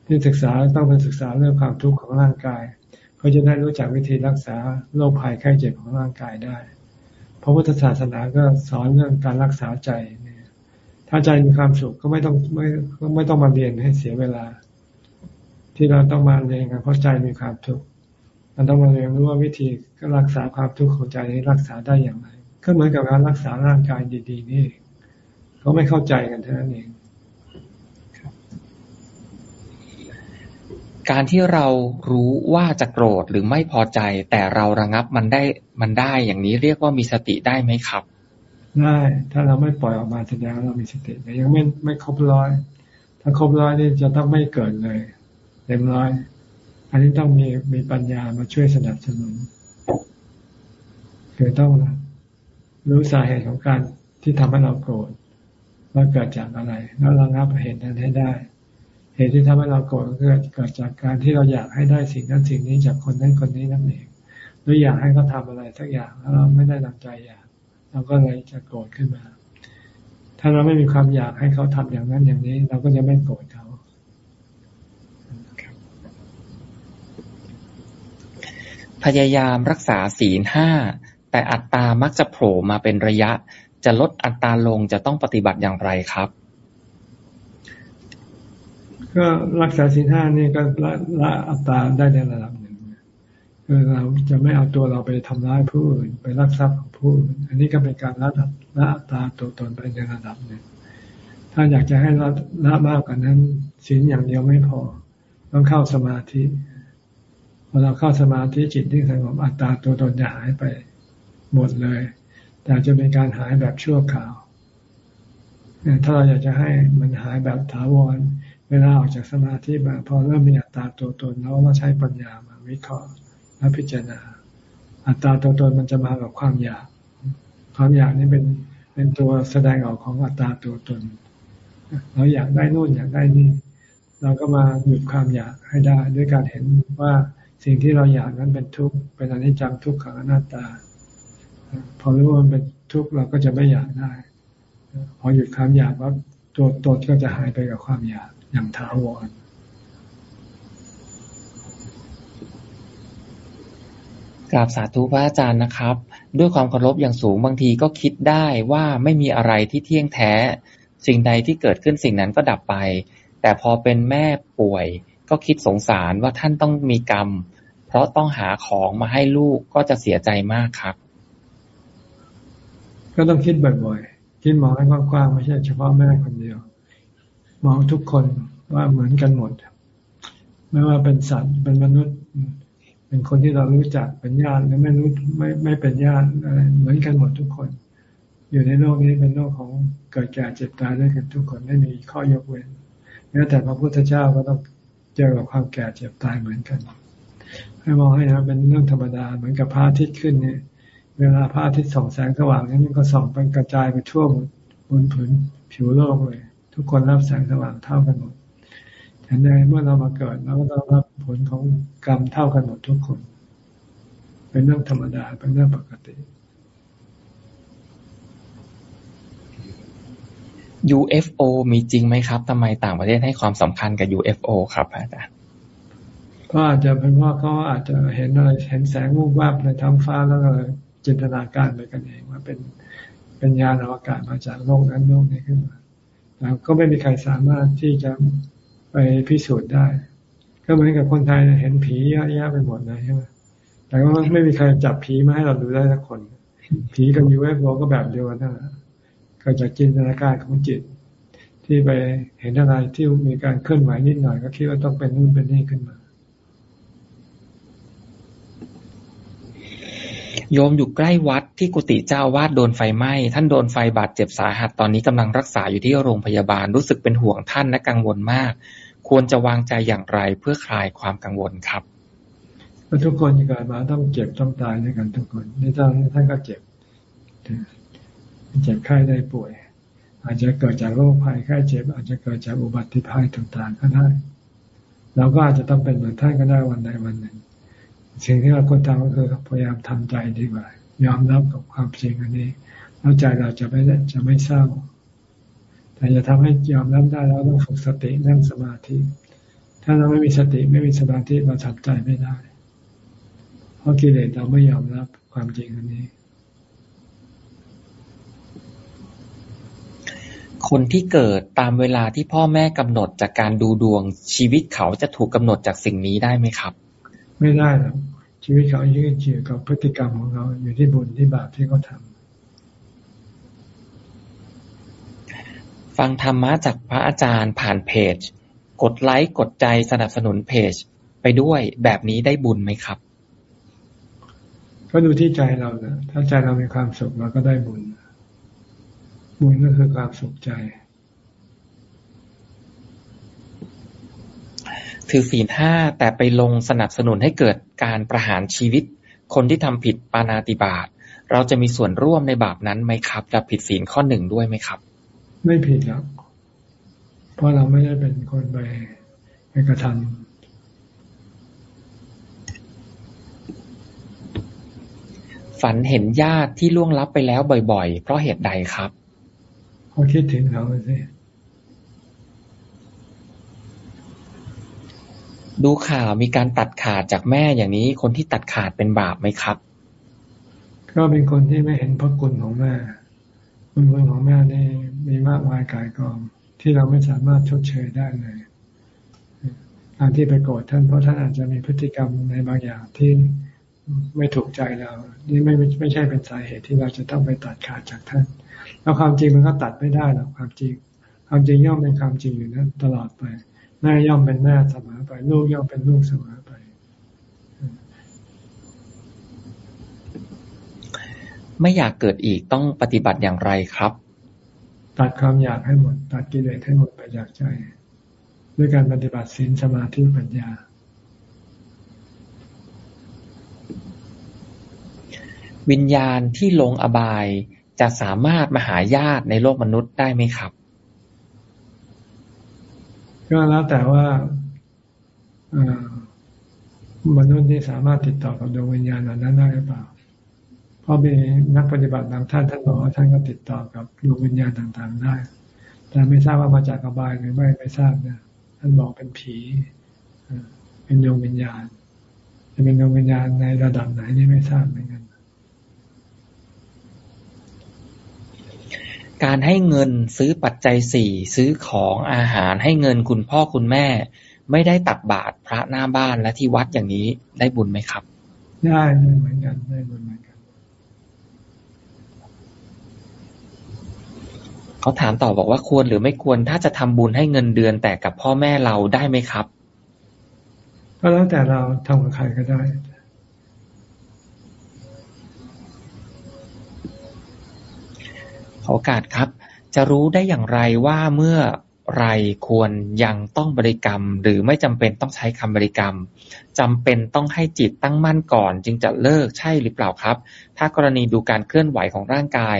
ที่ศึกษาต้องไปศึกษาเรื่องความทุกข์ของร่างกายก็จะได้รู้จักวิธีรักษาโรคภัยไข้เจ็บของร่างกายได้พระพุทธศาสนาก็สอนเรื่องการรักษาใจเนี่ยถ้าใจมีความสุขก็ไม่ต้องไม่ไม่ต้องมาเรียนให้เสียเวลา ที่เราต้องมาเรียนกันเพราะใจมีความทุกข์มันต้องมาเรียนรู้ว่าวิธีก็รักษาความทุกข์ของใจนี้รักษาได้อย่างไร ก็เหมือนกับการรักษาร่างกายดีๆนี่เขาไม่เข้าใจกันเท่านั้นเองการที่เรารู้ว่าจะโกรธหรือไม่พอใจ แต่เราระงับมันได้มันได้อย่างนี้เรียกว่ามีสติได้ไหมครับ ได้ถ้าเราไม่ปล่อยออกมาแสดงเรามีสติแต่ยังไม่ไม่ครบร้อย ถ้าครบร้อยนี่จะต้องไม่เกิดเลยเต็มร้อย อันนี้ต้องมีมีปัญญามาช่วยสนับสนุนคือต้องรู้สาเหตุของการที่ทำให้เราโกรธ ว่าเกิดจากอะไร แล้วระงับเหตุนั้นให้ได้ เหตุที่ทำให้เราโกรธก็เกิดจากการที่เราอยากให้ได้สิ่งนั้นสิ่งนี้จากคนนั้นคนนี้นั่นเองหรืออยากให้เขาทาอะไรสักอย่างแล้วเราไม่ได้ดังใจอยากเราก็เลยจะโกรธขึ้นมา ถ้าเราไม่มีความอยากให้เขาทำอย่างนั้นอย่างนี้ เราก็จะไม่โกรธเขาพยายามรักษาศีลห้าแต่อัตตามักจะโผล่มาเป็นระยะ จะลดอัตตาลงจะต้องปฏิบัติอย่างไรครับ ก็รักษาสินห้านี่ก็ละละอัตตาได้ในระดับหนึ่งคือเราจะไม่เอาตัวเราไปทำร้ายผู้อื่นไปรักทรัพย์ของผู้อื่นอันนี้ก็เป็นการละละอัตตาตัวตนไปในระดับหนึ่งถ้าอยากจะให้ละละมากกว่านั้นศีลอย่างเดียวไม่พอ ต้องเข้าสมาธิพอเราเข้าสมาธิจิตที่สงบอัตตาตัวตนจะหายไปหมดเลย แต่จะเป็นการหายแบบชั่วคราวถ้าเราอยากจะให้มันหายแบบถาวร เวลาออกจากสมาธิมาพอเริ่มมีอัตตาตัวตนแล้วเราใช้ปัญญามาวิเคราะห์และพิจารณา อัตตาตัวตนมันจะมากับความอยาก ความอยากนี่เป็นเป็นตัวแสดงออกของอัตตาตัวตน เราอยากได้นู่นอยากได้นี่ เราก็มาหยุดความอยากให้ได้ ด้วยการเห็นว่าสิ่งที่เราอยากนั้นเป็นทุกข์เป็นอนิจจังทุกขังอนัตตา พอรู้ว่ามันเป็นทุกข์เราก็จะไม่อยากได้ พอหยุดความอยากว่าตัวตนก็จะหายไปกับความอยากอย่างถาวรกราบสาธุพระอาจารย์นะครับ ด้วยความเคารพอย่างสูงบางทีก็คิดได้ว่าไม่มีอะไรที่เที่ยงแท้ สิ่งใดที่เกิดขึ้นสิ่งนั้นก็ดับไป แต่พอเป็นแม่ป่วย ก็คิดสงสารว่าท่านต้องมีกรรม เพราะต้องหาของมาให้ลูกก็จะเสียใจมากครับ ก็ต้องคิดบ่อยๆ คิดมองให้กว้างๆ ไม่ใช่เฉพาะแม่คนเดียว มองทุกคนว่าเหมือนกันหมด ไม่ว่าเป็นสัตว์ เป็นมนุษย์ เป็นคนที่เรารู้จัก เป็นญาติหรือไม่รู้ไม่ไม่เป็นญาติอะไร เหมือนกันหมดทุกคน อยู่ในโลกนี้เป็นโลกของเกิดแก่เจ็บตายด้วยกันทุกคน ไม่มีข้อยกเว้นแม้แต่พระพุทธเจ้าก็ต้องเจอกับความแก่เจ็บตายเหมือนกันให้มองให้นะเป็นเรื่องธรรมดาเหมือนกับพระอาทิตย์ขึ้นเนี่ย เวลาพระอาทิตย์ส่องแสงสว่างนั้นมันก็ส่องไปกระจายไปทั่วบนผืนผิวโลกเลย ทุกคนรับแสงสว่างเท่ากันหมดฉันใดเมื่อเรามาเกิดเราก็ต้องรับผลของกรรมเท่ากันหมดทุกคน เป็นเรื่องธรรมดาเป็นเรื่องปกติ UFO มีจริงไหมครับทำไมต่างประเทศให้ความสำคัญกับ UFO ครับอาจารย์ก็อาจจะเป็นว่าเขาอาจจะเห็นอะไรเห็นแสงวูบวาบในท้องฟ้าแล้วก็ จินตนาการไปกันเองว่าเป็นเป็นยานอวกาศมาจากโลกนั้นโลกนี้ขึ้นมาก็ไม่มีใครสามารถที่จะไปพิสูจน์ได้ ก็เหมือนกับคนไทยเห็นผีเยอะแยะไปหมดเลยใช่ไหมแต่ว่าไม่มีใครจับผีมาให้เราดูได้สักคน ผีกับยูเอฟโอก็แบบเดียวกันนั่นแหละกิดจากจินตนาการของจิต ที่ไปเห็นอะไรที่มีการเคลื่อนไหวนิดหน่อย ก็คิดว่าต้องเป็นนู่นเป็นนี่ขึ้นมา โยมอยู่ใกล้วัดที่กุฏิเจ้าวาดโดนไฟไหม้ท่านโดนไฟบาดเจ็บสาหัสตอนนี้กำลังรักษาอยู่ที่โรงพยาบาลรู้สึกเป็นห่วงท่านและกังวลมาก ควรจะวางใจอย่างไรเพื่อคลายความกังวลครับทุกคนเกิดมาต้องเจ็บต้องตายด้วยกันทุกคนนี่ท่านท่านก็เจ็บเจ็บไข้ได้ป่วย อาจจะเกิดจากโรคภัยไข้เจ็บ อาจจะเกิดจากอุบัติภัยต่างๆก็ได้เราก็อาจจะต้องเป็นเหมือนท่านก็ได้วันใดวันหนึ่ง สิ่งที่เราควรทำก็คือพยายามทำใจดีกว่า ยอมรับกับความจริงอันนี้แล้วใจเราจะไม่จะไม่เศร้า แต่จะทำให้ยอมรับได้เราต้องฝึกสตินั่งสมาธิ ถ้าเราไม่มีสติไม่มีสมาธิเราทำใจไม่ได้ เพราะกิเลสเราไม่ยอมรับความจริงอันนี้ คนที่เกิดตามเวลาที่พ่อแม่กำหนดจากการดูดวงชีวิตเขาจะถูกกำหนดจากสิ่งนี้ได้ไหมครับ ไม่ได้หรอกชีวิตเขายืดเยื้อกับพฤติกรรมของเขาอยู่ที่บุญที่บาปที่เขาทำฟังธรรมะจากพระอาจารย์ผ่านเพจ กดไลค์กดใจสนับสนุนเพจไปด้วยแบบนี้ได้บุญไหมครับ ก็ดูที่ใจเราเนะถ้าใจเรามีความสุขเราก็ได้บุญ บุญก็คือความสุขใจ ถือศีลห้าแต่ไปลงสนับสนุนให้เกิดการประหารชีวิต คนที่ทำผิดปานาติบาตเราจะมีส่วนร่วมในบาปนั้นไหมครับ จะผิดศีลข้อหนึ่งด้วยไหมครับ ไม่ผิดครับเพราะเราไม่ได้เป็นคนไปไปกระทำฝันเห็นญาติที่ล่วงลับไปแล้วบ่อยๆ เพราะเหตุใดครับเขาคิดถึงเขาสิ ดูข่าวมีการตัดขาดจากแม่อย่างนี้ คนที่ตัดขาดเป็นบาปไหมครับ ก็เป็นคนที่ไม่เห็นพระคุณของแม่คุณคุณของแม่นี่มีมากมายกายกอง ที่เราไม่สามารถชดเชยได้เลยการที่ไปโกรธท่านเพราะท่านอาจจะมีพฤติกรรมในบางอย่างที่ไม่ถูกใจเรา นี่ไม่ไม่ใช่เป็นสาเหตุที่เราจะต้องไปตัดขาดจากท่าน แล้วความจริงมันก็ตัดไม่ได้หรอกความจริง ความจริงย่อมเป็นความจริงอยู่นั้นตลอดไป แม่ย่อมเป็นแม่เสมอไป ลูกย่อมเป็นลูกเสมอไป ไม่อยากเกิดอีกต้องปฏิบัติอย่างไรครับ ตัดความอยากให้หมด ตัดกิเลสให้หมดไปจากใจ ด้วยการปฏิบัติศีลสมาธิปัญญาวิญญาณที่ลงอบายจะสามารถมาหาญาติในโลกมนุษย์ได้ไหมครับ ก็แล้วแต่ว่ามนุษย์ที่สามารถติดต่อกับดวงวิญญาณนั้นได้หรือเปล่า เพราะมีนักปฏิบัติบางท่านท่านบอกว่าท่านก็ติดต่อกับดวงวิญญาณต่างๆได้ แต่ไม่ทราบว่ามาจากอบายหรือไม่ไม่ทราบนะท่านบอกเป็นผีเป็นดวงวิญญาณ จะเป็นดวงวิญญาณในระดับไหนนี่ไม่ทราบเหมือนกัน การให้เงินซื้อปัจจัยสี่ซื้อของอาหารให้เงินคุณพ่อคุณแม่ ไม่ได้ตักบาตรพระหน้าบ้านและที่วัดอย่างนี้ได้บุญไหมครับ ได้เหมือนกันได้บุญเหมือนกันเขาถามต่อบอกว่าควรหรือไม่ควรถ้าจะทำบุญให้เงินเดือนแต่กับพ่อแม่เราได้ไหมครับ ก็แล้วแต่เราทำกับใครก็ได้ ขอโอกาสครับ จะรู้ได้อย่างไรว่าเมื่อไรควรยังต้องบริกรรม หรือไม่จำเป็นต้องใช้คำบริกรรมจำเป็นต้องให้จิตตั้งมั่นก่อน จึงจะเลิกใช่หรือเปล่าครับ ถ้ากรณีดูการเคลื่อนไหวของร่างกาย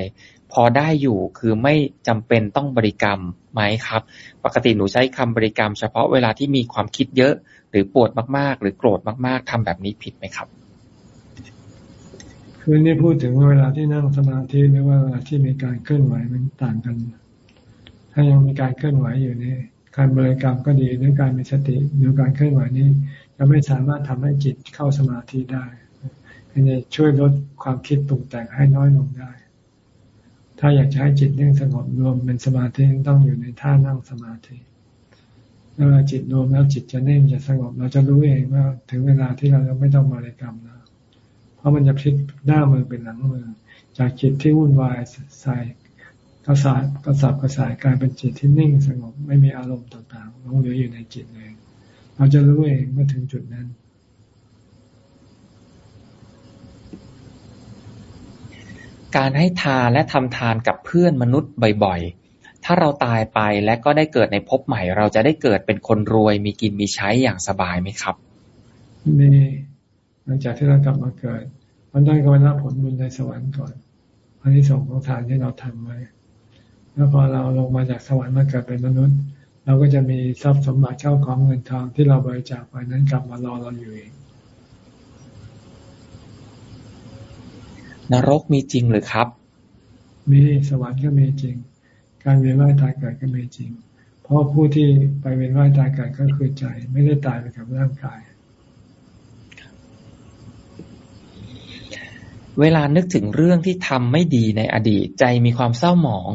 พอได้อยู่คือไม่จำเป็นต้องบริกรรมไหมครับ ปกติหนูใช้คำบริกรรม เฉพาะเวลาที่มีความคิดเยอะ หรือปวดมากๆ หรือโกรธมากๆทำแบบนี้ผิดไหมครับ คือนี่พูดถึงเวลาที่นั่งสมาธิหรือว่าเวลาที่มีการเคลื่อนไหวมันต่างกัน ถ้ายังมีการเคลื่อนไหวอยู่นี่การบริกรรมก็ดีหรือการมีสติหรือการเคลื่อนไหวนี้จะไม่สามารถทำให้จิตเข้าสมาธิได้จะช่วยลดความคิดปรุงแต่งให้น้อยลงได้ ถ้าอยากจะให้จิตนิ่งสงบรวมเป็นสมาธิต้องอยู่ในท่านั่งสมาธิเวลาจิตรวมแล้วจิตจะนิ่งจะสงบเราจะรู้เองว่า ถึงเวลาที่เราไม่ต้องบริกรรมแล้ว ราะมันจะพลิกหน้ามือเป็นหลังมือ จากจิตที่วุ่นวายใส่กระสายกระสับกระสายกลายเป็นจิตที่นิ่งสงบไม่มีอารมณ์ต่างๆลงเหลืออยู่ในจิตเลยเราจะรู้เองเมื่อถึงจุดนั้น การให้ทานและทำทานกับเพื่อนมนุษย์บ่อยๆ ถ้าเราตายไปและก็ได้เกิดในภพใหม่ เราจะได้เกิดเป็นคนรวยมีกินมีใช้อย่างสบายไหมครับมี หลังจากที่เรากลับมาเกิดมันได้ก็ไปรับผลบุญในสวรรค์ก่อนอันนี้ส่งของทานที่เราทำไว้ แล้วพอเราลงมาจากสวรรค์มาเกิดเป็นมนุษย์ เราก็จะมีทรัพย์สมบัติเจ้าของเงินทองที่เราบริจาคไปนั้นกลับมารอเราอยู่เองนรกมีจริงหรือครับ มีสวรรค์ก็มีจริง การเวียนว่ายตายเกิดก็มีจริง เพราะผู้ที่ไปเวียนว่ายตายเกิดก็คือใจไม่ได้ตายไปกับร่างกาย เวลานึกถึงเรื่องที่ทำไม่ดีในอดีต ใจมีความเศร้าหมอง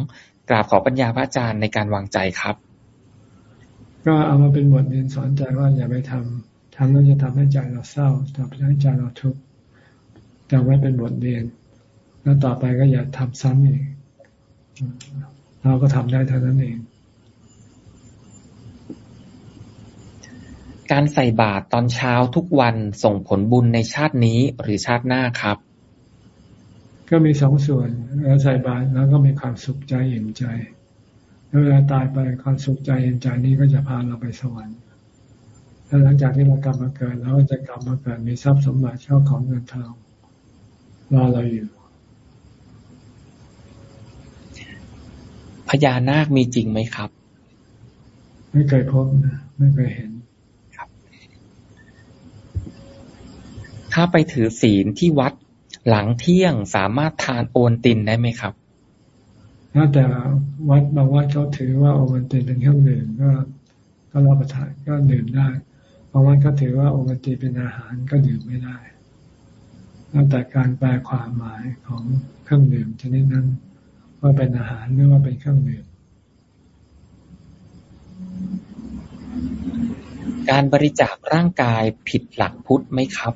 กราบขอปัญญาพระอาจารย์ในการวางใจครับ ก็เอามาเป็นบทเรียนสอนใจว่าอย่าไปทำทำแล้วจะทำให้ใจเราเศร้าทำให้ใจเราทุกข์จำไว้เป็นบทเรียน แล้วต่อไปก็อย่าทำซ้ำอีกเราก็ทำได้เท่านั้นเอง การใส่บาตรตอนเช้าทุกวันส่งผลบุญในชาตินี้หรือชาติหน้าครับ ก็มีสองส่วนเราใส่บาตรแล้วก็มีความสุขใจเย็นใจแล้วเวลาตายไปความสุขใจเย็นใจนี้ก็จะพาเราไปสวรรค์แล้วหลังจากที่เรากลับมาเกิดเราก็จะกลับมาเกิดมีทรัพย์สมบัติเข้าของเงินทองรอเราอยู่ พญานาคมีจริงไหมครับ ไม่เคยพบนะไม่เคยเห็นครับ ถ้าไปถือศีลที่วัด หลังเที่ยงสามารถทานโอนตินได้ไหมครับแล้วแต่วัดบางวัดเขาถือว่าโอวันตินเป็นเครื่องดื่มก็ก็รับประทานก็ดื่มได้บางวัดก็ถือว่าโอวันตินเป็นอาหารก็ดื่มไม่ได้แล้วแต่การแปลความหมายของเครื่องดื่มชนิดนั้น ว่าเป็นอาหารหรือว่าเป็นเครื่องดื่มการบริจาคร่างกายผิดหลักพุทธไหมครับ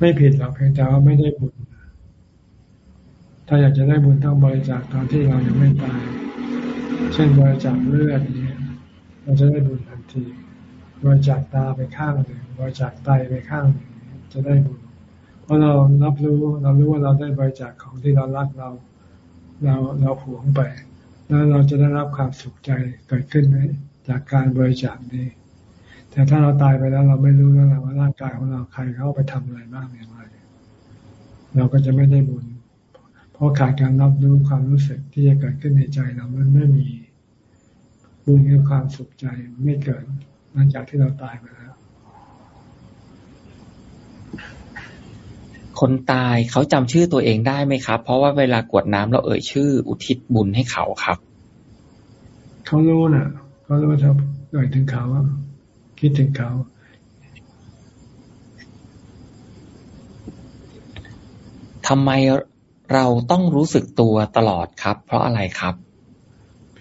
ไม่ผิดหรอกเพียงแต่ว่าไม่ได้บุญ ถ้าอยากจะได้บุญต้องบริจาคตอนที่เรายังไม่ตาย เช่นบริจาคเลือดนี้เราจะได้บุญทันที บริจาคตาไปข้างหนึ่งบริจาคไตไปข้างหนึ่งจะได้บุญ เพราะเรารับรู้เรารู้ว่าเราได้บริจาคของที่เรารักเรา เราเราหวงไป แล้วเราจะได้รับความสุขใจเกิดขึ้นไหมจากการบริจาคนี้ แต่ถ้าเราตายไปแล้วเราไม่รู้แล้วว่าร่างกายของเราใครเขาไปทำอะไรบ้างอย่างไรเราก็จะไม่ได้บุญ เพราะขาดการรับรู้ความรู้สึกที่จะเกิดขึ้นในใจเรา มันไม่มีบุญคือความสุขใจไม่เกิดหลังจากที่เราตายไปแล้ว คนตายเขาจำชื่อตัวเองได้ไหมครับ เพราะว่าเวลากวดน้ำเราเอ่ยชื่อ อุทิศบุญให้เขาครับ เขารู้นะ่ะเขารู้ว่าถ้าเอ่ยถึงเขา คิดถึงเขาทำไมเราต้องรู้สึกตัวตลอดครับ เพราะอะไรครับ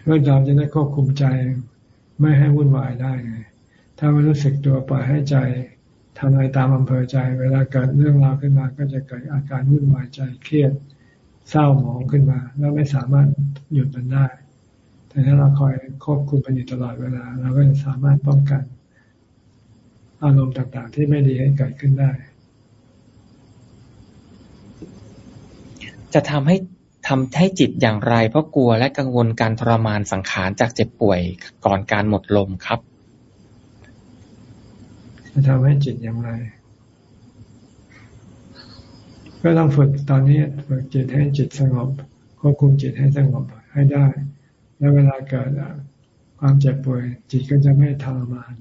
เพื่อเราจะได้ควบคุมใจไม่ให้วุ่นวายได้ไงถ้าไม่รู้สึกตัวปล่อยให้ใจทำอะไรตามอำเภอใจ เวลาเกิดเรื่องราวขึ้นมา ก็จะเกิดอาการวุ่นวายใจเครียดเศร้าหมองขึ้นมา แล้วไม่สามารถหยุดมันได้ แต่ถ้าเราคอยควบคุมมันอยู่ตลอดเวลา เราก็จะสามารถป้องกัน อารมณ์ต่างๆ ที่ไม่ดีให้เกิดขึ้นได้ จะทำให้ทำให้จิตอย่างไร เพราะกลัวและกังวลการทรมานสังขารจากเจ็บป่วยก่อนการหมดลมครับ จะทำให้จิตอย่างไรก็ต้องฝึกตอนนี้ฝึกจิตให้จิตสงบควบคุมจิตให้สงบให้ได้ แล้วเวลาเกิดความเจ็บป่วย จิตก็จะไม่ทรมาน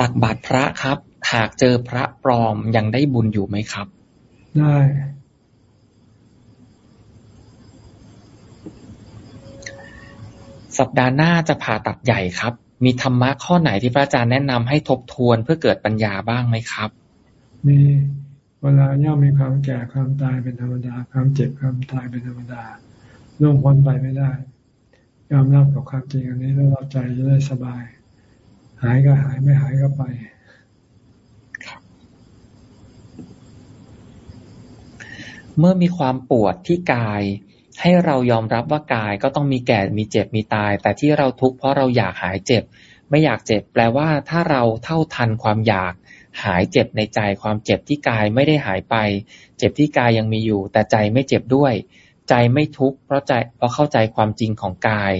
ตักบาตรพระครับ หากเจอพระปลอมยังได้บุญอยู่ไหมครับ ได้ สัปดาห์หน้าจะผ่าตัดใหญ่ครับ มีธรรมะข้อไหนที่พระอาจารย์แนะนำให้ทบทวนเพื่อเกิดปัญญาบ้างไหมครับ มีเวลาย่อมมีความแก่ความตายเป็นธรรมดา ความเจ็บความตายเป็นธรรมดาล่วงพ้นไปไม่ได้ ยอมรับกับความจริงอันนี้แล้วเราใจจะได้สบาย หายก็หายไม่หายก็ไปเมื่อมีความปวดที่กาย ให้เรายอมรับว่ากายก็ต้องมีแก่มีเจ็บมีตาย แต่ที่เราทุกข์เพราะเราอยากหายเจ็บ ไม่อยากเจ็บ แปลว่าถ้าเราเท่าทันความอยากหายเจ็บในใจความเจ็บที่กายไม่ได้หายไป เจ็บที่กายยังมีอยู่ แต่ใจไม่เจ็บด้วย ใจไม่ทุกข์เพราะใจเพราะเข้าใจความจริงของกาย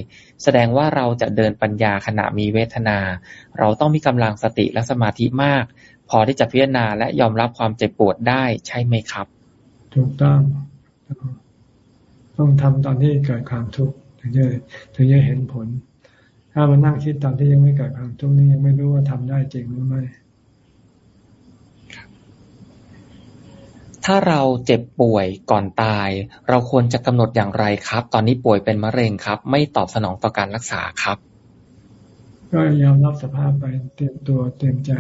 แสดงว่าเราจะเดินปัญญาขณะมีเวทนา เราต้องมีกำลังสติและสมาธิมาก พอที่จะพิจารณาและยอมรับความเจ็บปวดได้ใช่ไหมครับ ถูกต้อง ต้องทำตอนที่เกิดความทุกข์ถึงจะถึงจะเห็นผล ถ้ามานนั่งคิดตอนที่ยังไม่เกิดความทุกข์นี่ยังไม่รู้ว่าทำได้จริงหรือไม่ ถ้าเราเจ็บป่วยก่อนตาย เราควรจะกำหนดอย่างไรครับ ตอนนี้ป่วยเป็นมะเร็งครับ ไม่ตอบสนองต่อการรักษาครับ ก็ยอมรับสภาพไปเตรียมตัวเตรียมใจ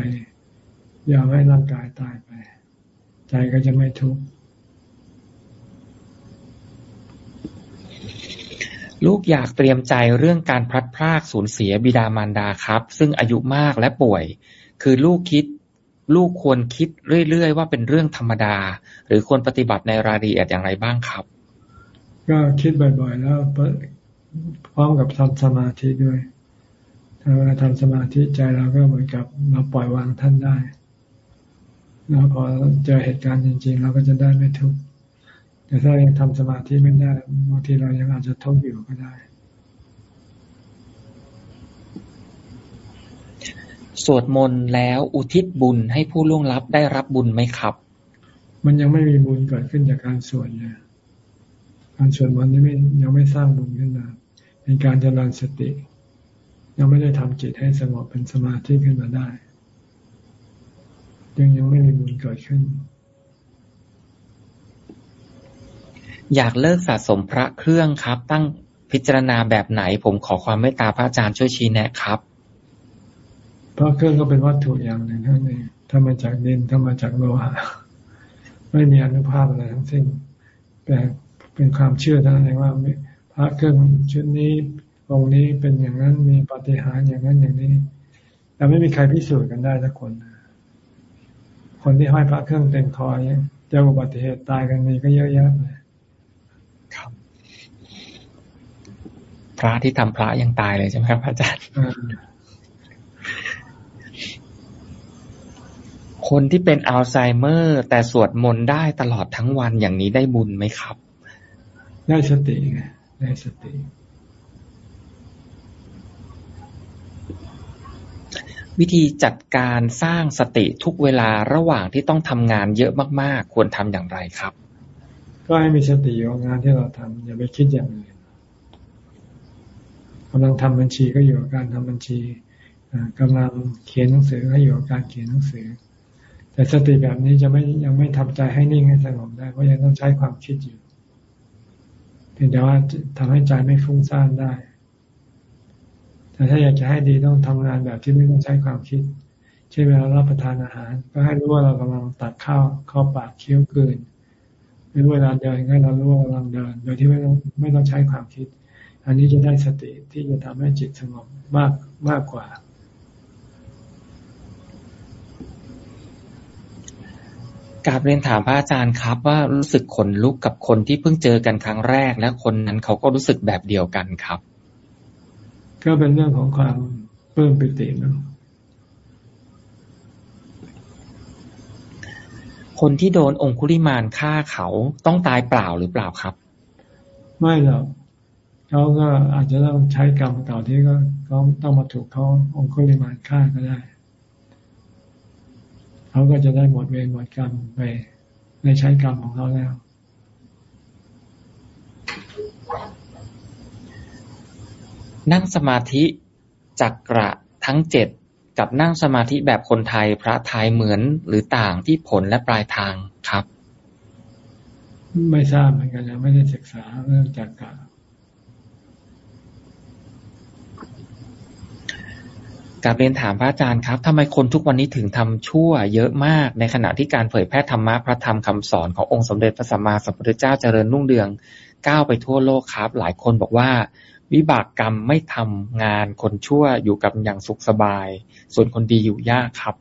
ยอมให้ร่างกายตายไป ใจก็จะไม่ทุกข์ลูกอยากเตรียมใจเรื่องการพลัดพรากสูญเสียบิดามารดาครับ ซึ่งอายุมากและป่วย คือลูกคิด ลูกควรคิดเรื่อยๆว่าเป็นเรื่องธรรมดา หรือควรปฏิบัติในรายละเอียดอย่างไรบ้างครับ ก็คิดบ่อยๆ แล้วพร้อมกับทำสมาธิด้วยถ้าเวลาทำสมาธิใจเราก็เหมือนกับเราปล่อยวางท่านได้แล้วพอเจอเหตุการณ์จริง ๆ เราก็จะได้ไม่ทุกข์แต่ถ้ายังทำสมาธิไม่ได้บางทีเรายังอาจจะทุกข์อยู่ก็ได้ สวดมนต์แล้วอุทิศบุญให้ผู้ล่วงลับได้รับบุญไหมครับ มันยังไม่มีบุญเกิดขึ้นจากการสวดเนี่ยการสวดมนต์นี่ไม่ยังไม่สร้างบุญขึ้นมาเป็นการเจริญสติ ยังไม่ได้ทำจิตให้สงบเป็นสมาธิขึ้นมาได้ ยังยังไม่มีบุญเกิดขึ้น อยากเลิกสะสมพระเครื่องครับ ตั้งพิจารณาแบบไหน ผมขอความเมตตาพระอาจารย์ช่วยชี้แนะครับ เพราะเครื่องก็เป็นวัตถุอย่างหนึ่งท่านเองถ้ามาจากดินถ้ามาจากโลหะไม่มีอนุภาพอะไรทั้งสิ้นแต่เป็นความเชื่อเท่านั้นเองว่าพระเครื่องชุดนี้องค์นี้เป็นอย่างนั้นมีปฏิหารอย่างนั้นอย่างนี้ แต่ไม่มีใครพิสูจน์กันได้ทุกคน คนที่ห้อยพระเครื่องเต็มคอเนี่ยจะอุบัติเหตุตายกันมีก็เยอะแยะเลยครับพระที่ทำพระยังตายเลยใช่ไหมครับอาจารย์ คนที่เป็นอัลไซเมอร์ แต่สวดมนต์ได้ตลอดทั้งวันอย่างนี้ได้บุญไหมครับ ได้สติไงได้สติ วิธีจัดการสร้างสติทุกเวลาระหว่างที่ต้องทำงานเยอะมากๆ ควรทำอย่างไรครับ ก็ให้มีสติอยู่งานที่เราทำอย่าไปคิดอย่างอื่นกำลังทำบัญชีก็อยู่กับการทำบัญชีกำลังเขียนหนังสือก็อยู่กับการเขียนหนังสือ แต่สติแบบนี้จะไม่ยังไม่ทำใจให้นิ่งให้สงบได้ เพราะยังต้องใช้ความคิดอยู่เพียงแต่ว่าทำให้ใจไม่ฟุ้งซ่านได้ แต่ถ้าอยากจะให้ดีต้องทำงานแบบที่ไม่ต้องใช้ความคิด เช่นเวลารับประทานอาหาร ก็ให้รู้ว่าเรากำลังตัดข้าวเข้าปากเคี้ยวกืนหรือเวลาเดินก็เรารู้ว่ากำลังเดิน โดยที่ไม่ต้องไม่ต้องใช้ความคิด อันนี้จะได้สติที่จะทำให้จิตสงบมากมากกว่า กราบเรียนถามพระอาจารย์ครับ ว่ารู้สึกขนลุกกับคนที่เพิ่งเจอกันครั้งแรก และคนนั้นเขาก็รู้สึกแบบเดียวกันครับ ก็เป็นเรื่องของความเพิ่มปิตินะคนที่โดนองคุลิมานฆ่าเขาต้องตายเปล่าหรือเปล่าครับ ไม่หรอกเขาก็อาจจะต้องใช้กรรมเก่าที่ก็เขาต้องมาถูกเขาองคุลิมานฆ่าก็ได้ เขาก็จะได้หมดเวรหมดกรรมไปในใช้กรรมของเขาแล้ว นั่งสมาธิจักระทั้งเจ็ดกับนั่งสมาธิแบบคนไทยพระไทยเหมือนหรือต่างที่ผลและปลายทางครับ ไม่ทราบเหมือนกันนะไม่ได้ศึกษาเรื่องจักระ กับเรียนถามพระอาจารย์ครับทำไมคนทุกวันนี้ถึงทำชั่วเยอะมาก ในขณะที่การเผยแพร่ธรรมะพระธรรมคำสอนขององค์สมเด็จพระสัมมาสัมพุทธเจ้าเจริญรุ่งเรืองก้าวไปทั่วโลกครับ หลายคนบอกว่า วิบากกรรมไม่ทำงานคนชั่วอยู่กับอย่างสุขสบาย ส่วนคนดีอยู่ยากครับ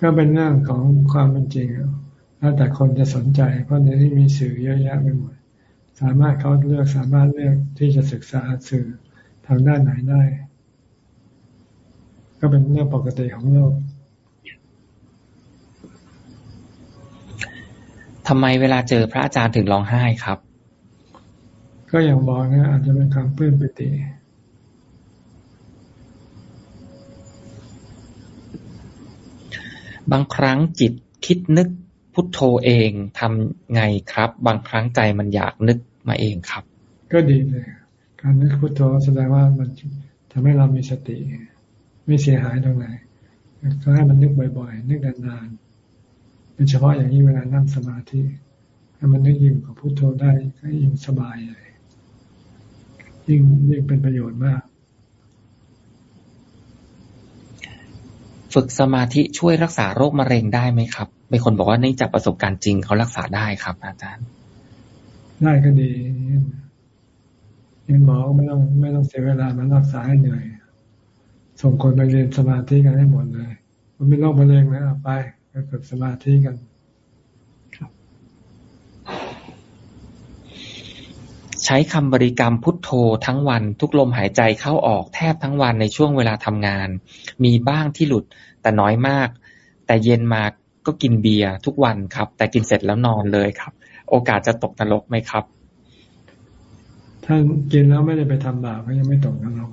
ก็เป็นเรื่องของความเป็นจริงแล้วแต่คนจะสนใจ เพราะในนี้มีสื่อเยอะแยะไปหมดสามารถเขาเลือกสามารถเลือกที่จะศึกษาสื่อทางด้านไหนได้ ก็เป็นเรื่องปกติของโลกทำไมเวลาเจอพระอาจารย์ถึงร้องไห้ครับ ก็อย่างบอกนะอาจจะเป็นความปลื้มปิติบางครั้งจิตคิดนึกพุทโธเองทำไงครับ บางครั้งใจมันอยากนึกมาเองครับ ก็ดีเลยการนึกพุทโธแสดงว่ามันทำให้เรามีสติ ไม่เสียหายตรงไหนก็ให้มันนึกบ่อยๆ นึกนานๆโดยเฉพาะอย่างนี้เวลานั่งสมาธิให้มันนึกยิ่งกับพุโทโธได้ก็ยิ่งสบายเลยยิ่งยิ่งเป็นประโยชน์มาก ฝึกสมาธิช่วยรักษาโรคมะเร็งได้ไหมครับมีคนบอกว่านี่จากประสบการณ์จริงเขารักษาได้ครับ อาจารย์ ได้ก็ดียังหมอไม่ต้องไม่ต้องเสียเวลามันรักษาให้เหนื่อย ส่งคนไปเรียนสมาธิกันให้หมดเลย มันไม่โรคมะเร็งนะไปไปฝึกสมาธิกันใช้คำบริกรรมพุทโธทั้งวัน ทุกลมหายใจเข้าออกแทบทั้งวันในช่วงเวลาทำงาน มีบ้างที่หลุดแต่น้อยมาก แต่เย็นมาก็กินเบียร์ทุกวันครับ แต่กินเสร็จแล้วนอนเลยครับ โอกาสจะตกนรกไหมครับ ถ้ากินแล้วไม่ได้ไปทำบาปก็ยังไม่ตกนรก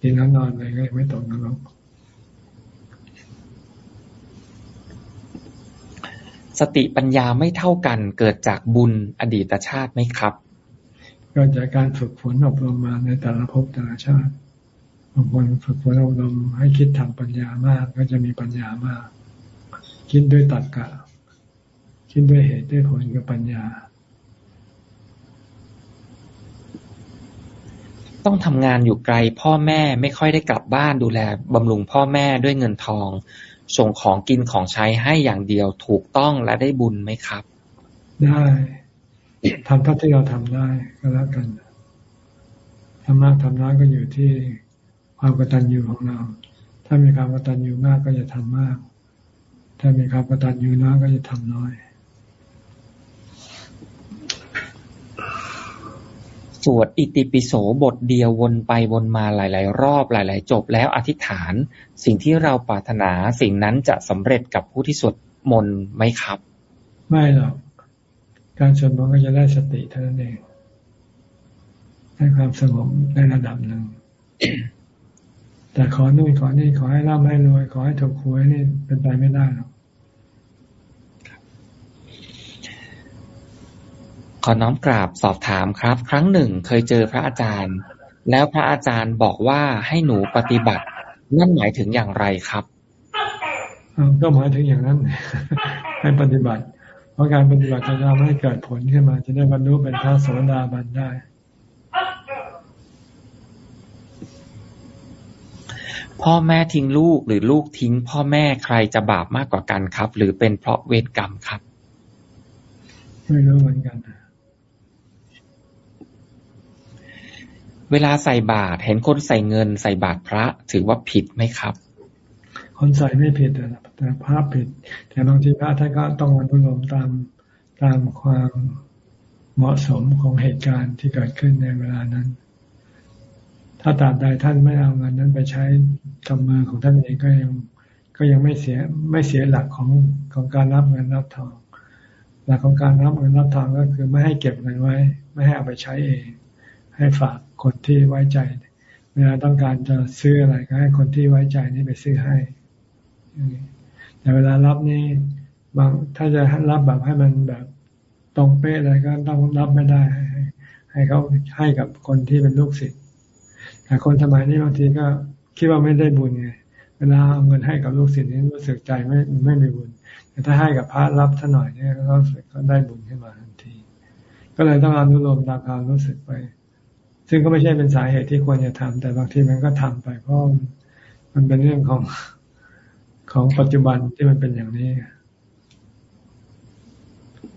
กินแล้วนอนเลยก็ยังไม่ตกนรกสติปัญญาไม่เท่ากันเกิดจากบุญอดีตชาติไหมครับเกิดจากการฝึกฝนอบรมมาในแต่ละภพแต่ละชาติบางคนฝึกฝนอบรมให้คิดทางปัญญามากก็จะมีปัญญามาก คิดด้วยตรรกะ คิดด้วยเหตุด้วยผลกับปัญญา ต้องทำงานอยู่ไกลพ่อแม่ไม่ค่อยได้กลับบ้านดูแลบำรุงพ่อแม่ด้วยเงินทอง ส่งของกินของใช้ให้อย่างเดียวถูกต้องและได้บุญไหมครับ ได้ทำเท่าที่เราทำได้ก็แล้วกันทำมากทำน้อยก็อยู่ที่ความกตัญญูของเรา ถ้ามีความกตัญญูมากก็จะทำมาก ถ้ามีความกตัญญูน้อยก็จะทำน้อย สวดอิติปิโสบทเดียววนไปวนมาหลาย ๆ รอบหลาย ๆ จบแล้วอธิษฐาน สิ่งที่เราปรารถนาสิ่งนั้นจะสำเร็จกับผู้ที่สวดมนต์ไหมครับ ไม่หรอกการสวดมนต์ก็จะได้สติเท่านั้นเองได้ความสงบในระดับหนึ่งแต่ขอนู่นขอนี่ขอให้ร่ำให้รวยขอให้ถูกหวยนี่เป็นไปไม่ได้หรอก ขอน้อมกราบสอบถามครับ ครั้งหนึ่งเคยเจอพระอาจารย์ แล้วพระอาจารย์บอกว่าให้หนูปฏิบัติ นั่นหมายถึงอย่างไรครับก็หมายถึงอย่างนั้น ให้ปฏิบัติ เพราะการปฏิบัติจะทำให้เกิดผลขึ้นมา จะได้บรรลุเป็นพระโสดาบันได้ พ่อแม่ทิ้งลูกหรือลูกทิ้ง พ่อแม่ใครจะบาปมากกว่ากันครับ หรือเป็นเพราะเวรกรรมครับ ไม่รู้เหมือนกัน เวลาใส่บาตรเห็นคนใส่เงินใส่บาตรพระถือว่าผิดไหมครับ คนใส่ไม่ผิดแต่พระผิด แต่บางทีพระท่านก็ต้องอนุโลมตามตามความเหมาะสมของเหตุการณ์ที่เกิดขึ้นในเวลานั้น ถ้าตราบใดท่านไม่เอาเงินนั้นไปใช้กำมือของท่านเองก็ยังก็ยังไม่เสียไม่เสียหลักของของการรับเงินรับทองหลักของการรับเงินรับทองก็คือไม่ให้เก็บเงินไว้ ไม่ให้เอาไปใช้เอง ให้ฝาก คนที่ไว้ใจ เวลาต้องการจะซื้ออะไรก็ให้คนที่ไว้ใจนี่ไปซื้อให้แต่เวลารับนี่บางถ้าจะรับแบบให้มันแบบตรงเป๊ะอะไรก็ต้องรับไม่ได้ให้เขาให้กับคนที่เป็นลูกศิษย์แต่คนสมัยนี้บางทีก็คิดว่าไม่ได้บุญไงเวลาเอาเงินให้กับลูกศิษย์นี่รู้สึกใจไม่ไม่มีบุญ แต่ถ้าให้กับพระรับท่าหน่อยเนี่ยก็รู้สึกก็ได้บุญขึ้นมาทันที ก็เลยต้องอนุโลมตามความรู้สึกไป ซึ่งก็ไม่ใช่เป็นสาเหตุที่ควรจะทำแต่บางทีมันก็ทำไปเพราะมันเป็นเรื่องของของปัจจุบันที่มันเป็นอย่างนี้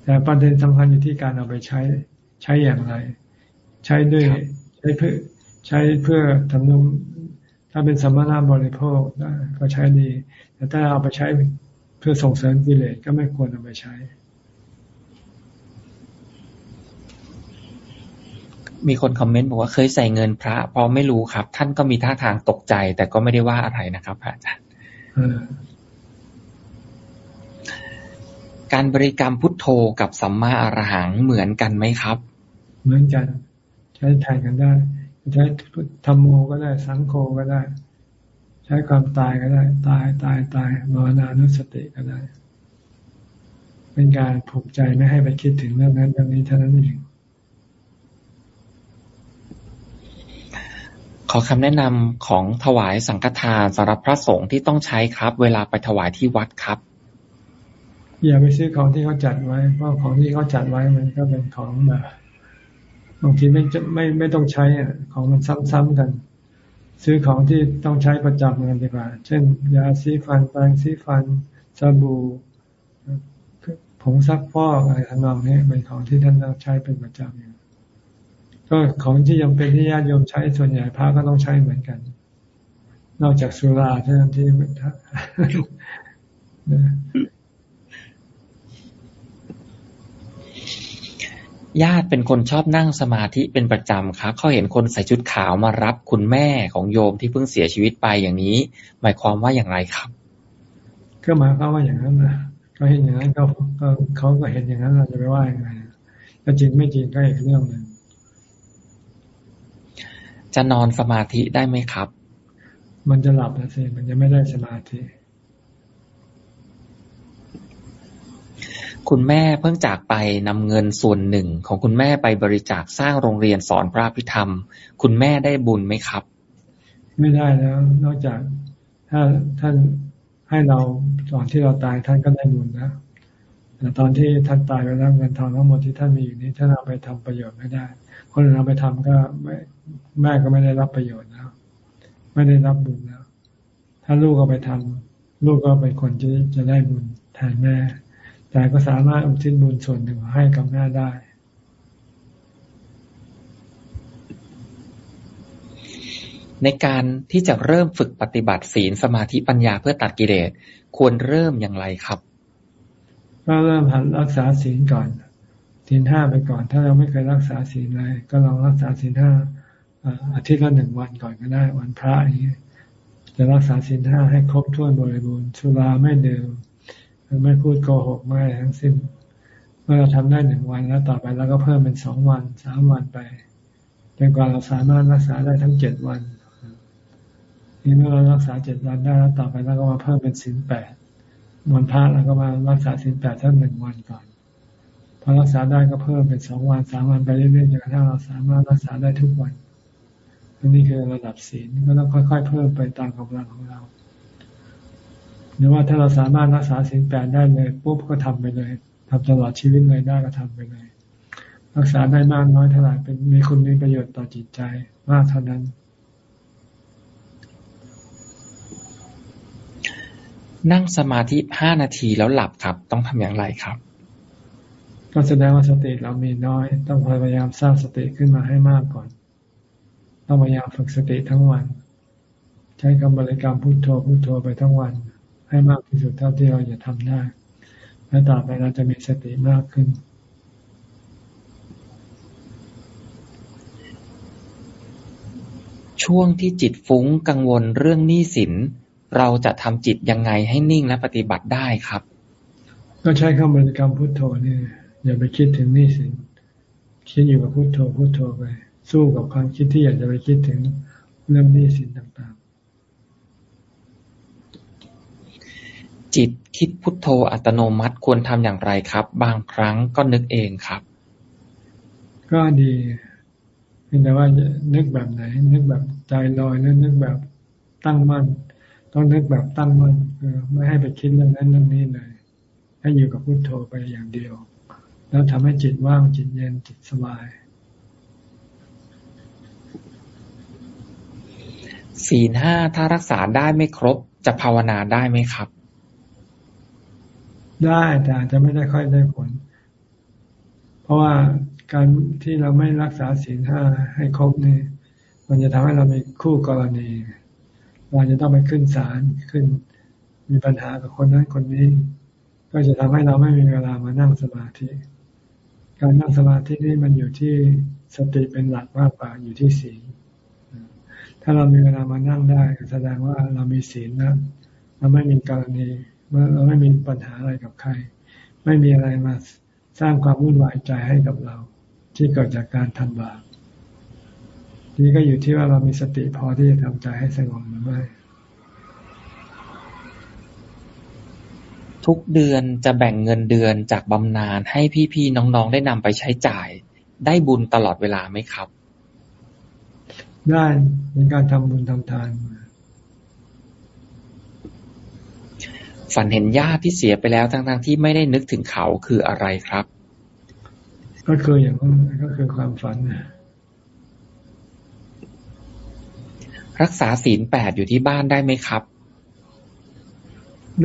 แต่ประเด็นสำคัญอยู่ที่การเอาไปใช้ใช้อย่างไร ใช้ด้วยใช้เพื่อใช้เพื่อทำนุถ้าเป็นสมณะบริโภคก็ใช้ดี แต่ถ้าเอาไปใช้เพื่อส่งเสริมกิเลสก็ไม่ควรเอาไปใช้ มีคนคอมเมนต์บอกว่าเคยใส่เงินพระพอไม่รู้ครับ ท่านก็มีท่าทางตกใจ แต่ก็ไม่ได้ว่าอะไรนะครับอาจารย์การบริกรรมพุทโธกับสัมมาอรหังเหมือนกันไหมครับ เหมือนกัน ใช้แทนกันได้ ใช้ธรรมโมก็ได้ สังโฆก็ได้ ใช้ความตายก็ได้ ตายตายตายมรณานุสติก็ได้ เป็นการผูกใจไม่ให้ไปคิดถึงเรื่องนั้นเรื่องนี้เท่านั้นเอง ขอคำแนะนำของถวายสังฆทานสำหรับพระสงฆ์ที่ต้องใช้ครับ เวลาไปถวายที่วัดครับ อย่าไปซื้อของที่เขาจัดไว้ เพราะของที่เขาจัดไว้มันก็เป็นของแบบบางทีไม่ไม่ไม่ต้องใช้อะของมันซ้ำๆกัน ซื้อของที่ต้องใช้ประจำกันดีกว่า เช่น ยาสีฟันแปรงสีฟันสบู่ผงซักฟอกอะไรทำนองนี้เป็นของที่ท่านต้องใช้เป็นประจำอยู่ ก็ของที่ยังเป็นที่ญาติโยมใช้ส่วนใหญ่พระก็ต้องใช้เหมือนกัน นอกจากสุราเท่านั้นที่ญาติเป็นคนชอบนั่งสมาธิเป็นประจำครับเขาเห็นคนใส่ชุดขาวมารับคุณแม่ของโยมที่เพิ่งเสียชีวิตไปอย่างนี้ หมายความว่าอย่างไรครับ ก็หมายความว่าอย่างนั้นนะเขาเห็นอย่างนั้นเขาเขาก็เห็นอย่างนั้นเราจะไปว่าอย่างไรแต่จริงไม่จริงก็อีกเรื่องหนึ่ง จะนอนสมาธิได้ไหมครับ มันจะหลับนะสิมันจะไม่ได้สมาธิ คุณแม่เพิ่งจากไปนำเงินส่วนหนึ่งของคุณแม่ไปบริจาคสร้างโรงเรียนสอนพระพิธรรม คุณแม่ได้บุญไหมครับ ไม่ได้แล้ว นอกจากถ้าท่านให้เราตอนที่เราตายท่านก็ได้บุญนะแต่ตอนที่ท่านตายไปแล้วเงินทองทั้งหมดที่ท่านมีอยู่นี้ท่านเอาไปทำประโยชน์ไม่ได้ คนอื่นเอาไปทำก็ไม่แม่ก็ไม่ได้รับประโยชน์แล้ว ไม่ได้รับบุญแล้ว ถ้าลูกเอาไปทำลูกก็เป็นคนที่จะได้บุญแทนแม่ แต่ก็สามารถอุทิศบุญส่วนหนึ่งให้กับแม่ได้ในการที่จะเริ่มฝึกปฏิบัติศีลสมาธิปัญญาเพื่อตัดกิเลสควรเริ่มอย่างไรครับ ก็เริ่มหันรักษาศีลก่อน ศีลห้าไปก่อน ถ้าเราไม่เคยรักษาศีลเลยก็ลองรักษาศีลห้าอาทิตย์ละหนึ่งวันก่อนก็ได้ วันพระอย่างนี้จะรักษาศีลห้าให้ครบถ้วนบริบูรณ์สุราไม่ดื่มไม่พูดโกหกไม่ทั้งสิ้น เมื่อเราทำได้หนึ่งวันแล้วต่อไปเราก็เพิ่มเป็นสองวันสามวันไปจนกว่าเราสามารถรักษาได้ทั้งเจ็ดวันนี่เมื่อเรารักษาเจ็ดวันได้แล้วต่อไปเราก็มาเพิ่มเป็นศีลแปดวันพระเราก็มารักษาศีลแปดทั้งหนึ่งวันก่อน พอรักษาได้ก็เพิ่มเป็นสองวันสามวันไปเรื่อยๆจนกระทั่งเราสามารถรักษาได้ทุกวันนี่คือระดับศีลก็ต้องค่อยๆ เพิ่มไปตามกำลังของเรา หรือว่าถ้าเราสามารถรักษาศีลแปดได้เลยปุ๊บก็ทำไปเลยทำตลอดชีวิตเลยได้ก็ทำไปเลย รักษาได้มากน้อยเท่าไหร่เป็นมีคุณมีประโยชน์ต่อจิตใจมากเท่านั้นนั่งสมาธิห้านาทีแล้วหลับครับ ต้องทำอย่างไรครับ ก็แสดงว่าสติเรามีน้อย ต้องพยายามสร้างสติขึ้นมาให้มากก่อน ต้องพยายามฝึกสติทั้งวัน ใช้คำบริกรรมพุโทโธพุโทโธไปทั้งวัน ให้มากที่สุดเท่าที่เราจะทำได้ และต่อไปเราจะมีสติมากขึ้นช่วงที่จิตฟุ้งกังวลเรื่องหนี้สิน เราจะทำจิตยังไงให้นิ่งและปฏิบัติได้ครับ ก็ใช้คำบริกรรมพุทโธนี่ อย่าไปคิดถึงหนี้สินคิดอยู่กับพุทโธพุทโธไป สู้กับความคิดที่อยากจะไปคิดถึงเรื่องนี้สินต่างๆ จิตคิดพุทโธอัตโนมัติควรทำอย่างไรครับ บางครั้งก็นึกเองครับ ก็ดีแต่ว่านึกแบบไหน นึกแบบใจลอยนึกนึกแบบตั้งมั่น ต้องนึกแบบตั้งมั่นคือไม่ให้ไปคิดเรื่องนั้นเรื่องนี้เลย ให้อยู่กับพุทโธไปอย่างเดียว แล้วทำให้จิตว่างจิตเย็นจิตสบาย ศีลห้าถ้ารักษาได้ไม่ครบจะภาวนาได้ไหมครับ ได้แต่อาจจะไม่ได้ค่อยได้ผล เพราะว่าการที่เราไม่รักษาศีลห้าให้ครบนี่มันจะทำให้เรามีคู่กรณีเราจะต้องไปขึ้นศาลขึ้นมีปัญหากับคนนั้นคนนี้ ก็จะทำให้เราไม่มีเวลามานั่งสมาธิ การนั่งสมาธินี่มันอยู่ที่สติเป็นหลักมากกว่าอยู่ที่ศีลถ้าเรามีเวลามานั่งได้แสดงว่าเรามีศีลนะเราไม่มีกรณีเมื่อเราไม่มีปัญหาอะไรกับใคร ไม่มีอะไรมาสร้างความวุ่นวายใจให้กับเรา ที่เกิดจากการทำบาปนี่ก็อยู่ที่ว่าเรามีสติพอที่จะทำใจให้สงบหรือไม่ ทุกเดือนจะแบ่งเงินเดือนจากบำนาญให้พี่ๆน้องๆได้นำไปใช้จ่าย ได้บุญตลอดเวลาไหมครับ ได้เป็นการทำบุญทำทานฝันเห็นญาติที่เสียไปแล้วทั้งๆที่ไม่ได้นึกถึงเขาคืออะไรครับ ก็คืออย่างนั้นก็คือความฝันรักษาศีลแปดอยู่ที่บ้านได้ไหมครับ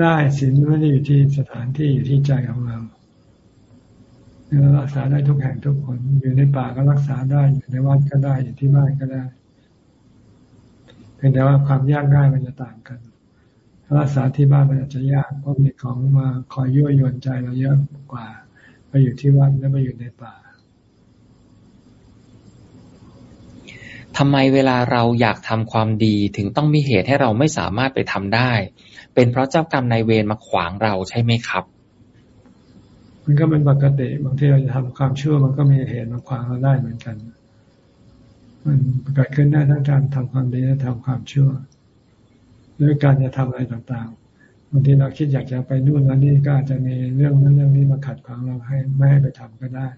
ได้ศีลไม่ได้อยู่ที่สถานที่อยู่ที่ใจของเราเรารักษาได้ทุกแห่งทุกคนอยู่ในป่าก็รักษาได้อยู่ในวัดก็ได้อยู่ที่บ้านก็ได้เพียงแต่ว่าความยากง่ายมันจะต่างกันถ้ารักษาที่บ้านมันอาจจะยากเพราะมีของมาคอยยั่วยวนใจเราเยอะกว่า ไปอยู่ที่วัดแล้วไปอยู่ในป่า ทำไมเวลาเราอยากทำความดีถึงต้องมีเหตุให้เราไม่สามารถไปทำได้ เป็นเพราะเจ้ากรรมนายเวรมาขวางเราใช่ไหมครับ มันก็เป็นปกติบางทีเราจะทำความชั่วมันก็มีเหตุมาขวางเราได้เหมือนกัน มันเกิดขึ้นได้ทั้งการทำความดีและทำความชั่วหรือการจะทำอะไรต่างๆบางทีเราคิดอยากจะไปนู่นแล้วนี่ก็อาจจะมีเรื่องนั้นเรื่องนี้มาขัดขวางเราให้ไม่ให้ไปทำก็ได้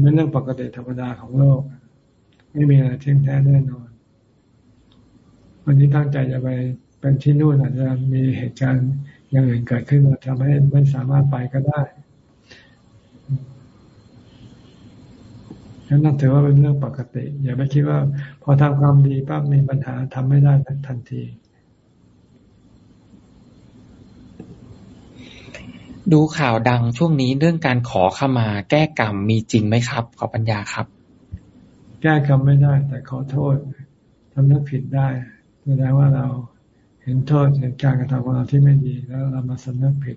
เป็นเรื่องปกติธรรมดาของโลก ไม่มีอะไรเที่ยงแท้แน่นอน วันนี้ตั้งใจจะไปเป็นที่นู่นอาจจะมีเหตุการณ์อย่างอื่นเกิดขึ้นมาทำให้ไม่สามารถไปก็ได้ฉะนั้นถือว่าเป็นเรื่องปกติ อย่าไปคิดว่า พอทำความดีปั๊บมีปัญหาทำไม่ได้ทันที ดูข่าวดังช่วงนี้เรื่องการขอขมาแก้กรรมมีจริงไหมครับ ขอปัญญาครับ แก้กรรมไม่ได้ แต่ขอโทษทำนักผิดได้แสดงว่าเราเห็นโทษเห็นการกระทำของเราที่ไม่ดี แล้วเรามาสำนึกผิด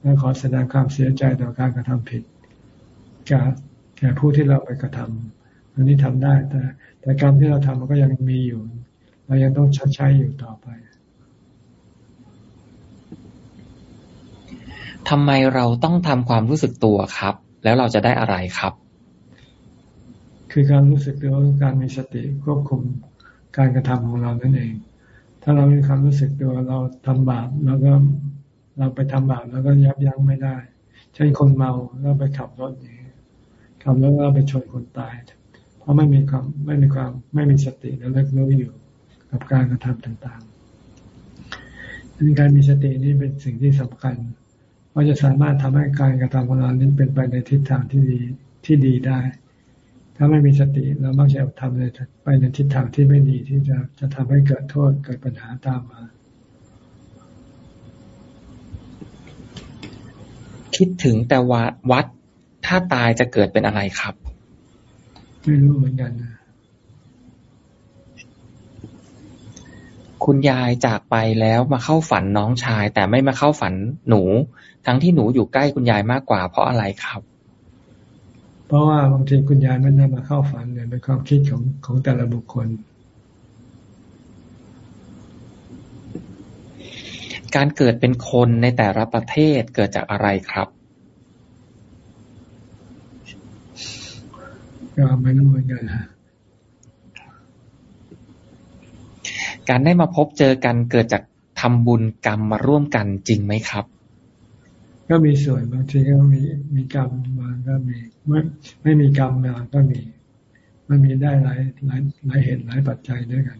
แล้วขอแสดงความเสียใจต่อการกระทำผิดแก่แก่ผู้ที่เราไปกระทำอันนี้ทำได้ แต่ แต่กรรมที่เราทำมันก็ยังมีอยู่ เรายังต้องชดใช้อยู่ต่อไปทำไมเราต้องทำความรู้สึกตัวครับ แล้วเราจะได้อะไรครับ คือการรู้สึกตัวการมีสติควบคุมการกระทำของเรานั่นเอง ถ้าเรามีความรู้สึกตัวเราทำบาปแล้วก็เราไปทำบาปแล้วก็ยับยั้งไม่ได้เช่นคนเมาแล้วไปขับรถอย่างนี้ขับรถแล้วไปชนคนตาย เพราะไม่มีความไม่มีความไม่มีสติแล้วเลิกรู้อยู่กับการกระทำต่างๆดังการมีสตินี่เป็นสิ่งที่สำคัญว่าจะสามารถทำให้การกระทำของเรานี้เป็นไปในทิศทางที่ดีที่ดีได้ ถ้าไม่มีสติเรามักจะทำเลยไปในทิศทางที่ไม่ดีที่จะจะทำให้เกิดโทษเกิดปัญหาตามมา คิดถึงแต่ว่าวัดถ้าตายจะเกิดเป็นอะไรครับ ไม่รู้เหมือนกันนะคุณยายจากไปแล้วมาเข้าฝันน้องชาย แต่ไม่มาเข้าฝันหนู ทั้งที่หนูอยู่ใกล้คุณยายมากกว่าเพราะอะไรครับ เพราะว่าบางทีคุณยายไม่ได้มาเข้าฝันเนี่ยเป็นความคิดของของแต่ละบุคคล การเกิดเป็นคนในแต่ละประเทศเกิดจากอะไรครับก็ไม่รู้เหมือนกันฮะการได้มาพบเจอกันเกิดจากทำบุญกรรมมาร่วมกันจริงไหมครับ ก็มีส่วนบางทีก็มีมีกรรมมาก็มีไม่ไม่มีกรรมมาก็มี มันมีได้หลายหลายหลายเหตุหลายปัจจัยด้วยกัน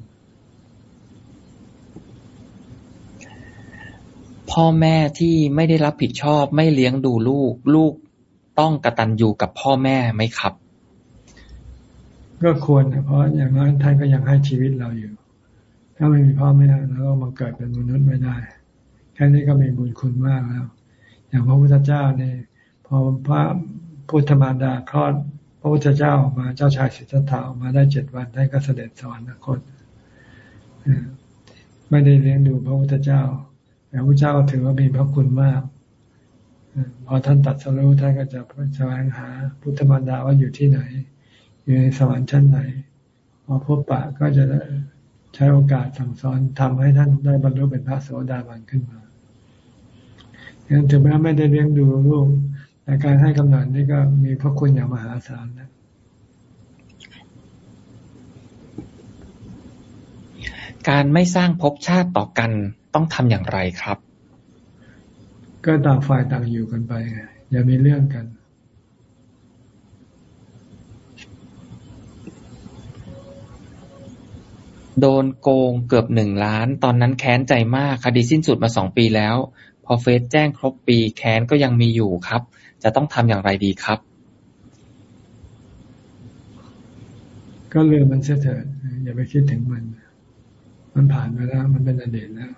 พ่อแม่ที่ไม่ได้รับผิดชอบไม่เลี้ยงดูลูก ลูกต้องกระตันอยู่กับพ่อแม่ไหมครับ ก็ควรเพราะอย่างน้อยท่านก็ยังให้ชีวิตเราอยู่ ถ้าไม่มีพ่อแม่เราก็มาเกิดเป็นมนุษย์ไม่ได้ แค่นี้ก็มีบุญคุณมากแล้ว อย่างพระพุทธเจ้าเนี่ยพอพระพุทธมารดาคลอดพระพุทธเจ้าออกมาเจ้าชายสิทธัตถะออกมาได้เจ็ดวันท่านก็เสด็จสวรรคตไม่ได้เลี้ยงดูพระพุทธเจ้า แต่พระเจ้าก็ถือว่ามีพระคุณมากพอท่านตัดสรู้ท่านก็จะแสวงหาพุทธมารดาว่าอยู่ที่ไหน อยู่ในสวรรค์ชั้นไหนพอพบปะก็จะใช้โอกาสสั่งสอนทำให้ท่านได้บรรลุเป็นพระโสดาบันขึ้นมา ยังถึงแม้ไม่ได้เลี้ยงดูลูกแต่การให้กำเนิดนี่ก็มีพระคุณอย่างมหาศาลนะการไม่สร้างภพชาติต่อกันต้องทำอย่างไรครับ ก็ต่างฝ่ายต่างอยู่กันไป อย่ามีเรื่องกัน โดนโกงเกือบหนึ่งล้าน ตอนนั้นแค้นใจมาก คดีสิ้นสุดมาสองปีแล้ว พอเฟซแจ้งครบปี แค้นก็ยังมีอยู่ครับ จะต้องทำอย่างไรดีครับ ก็เรื่องมันเสียเถิดอย่าไปคิดถึงมัน มันผ่านไปแล้ว มันเป็นอดีตแล้ว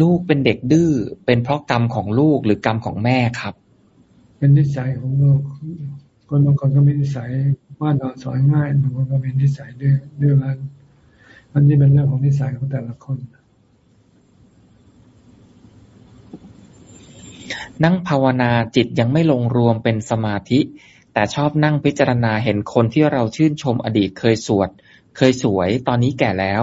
ลูกเป็นเด็กดื้อ เป็นเพราะกรรมของลูกหรือกรรมของแม่ครับ เป็นนิสัยของลูกคนบางคนก็มีนิสัยว่านอนสอนง่ายบางคนก็มีนิสัยดื้อดื้อรั้นอันนี้เป็นเรื่องของนิสัยของแต่ละคน นั่งภาวนาจิตยังไม่ลงรวมเป็นสมาธิ แต่ชอบนั่งพิจารณาเห็นคนที่เราชื่นชมอดีตเคยสวด เคยสวยตอนนี้แก่แล้ว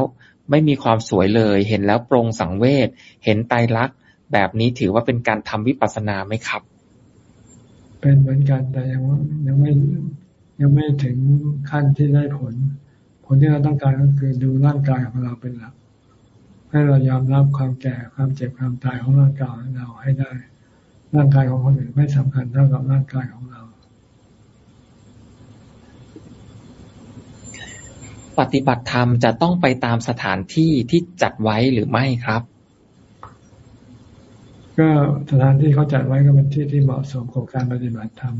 ไม่มีความสวยเลย เห็นแล้วปรงสังเวชเห็นไตรลักษณ์แบบนี้ถือว่าเป็นการทำวิปัสสนาไหมครับ เป็นเหมือนกันแต่ยังยังไม่ยังไม่ถึงขั้นที่ได้ผล ผลที่เราต้องการก็คือดูร่างกายของเราเป็นหลัก ให้เรายอมรับความแก่ความเจ็บความตายของร่างกายเราให้ได้ ร่างกายของคนอื่นไม่สำคัญเท่ากับร่างกายของเรา ปฏิบัติธรรมจะต้องไปตามสถานที่ที่จัดไว้หรือไม่ครับ ก็สถานที่เขาจัดไว้ก็เป็นที่ที่เหมาะสมกับการปฏิบัติธรรม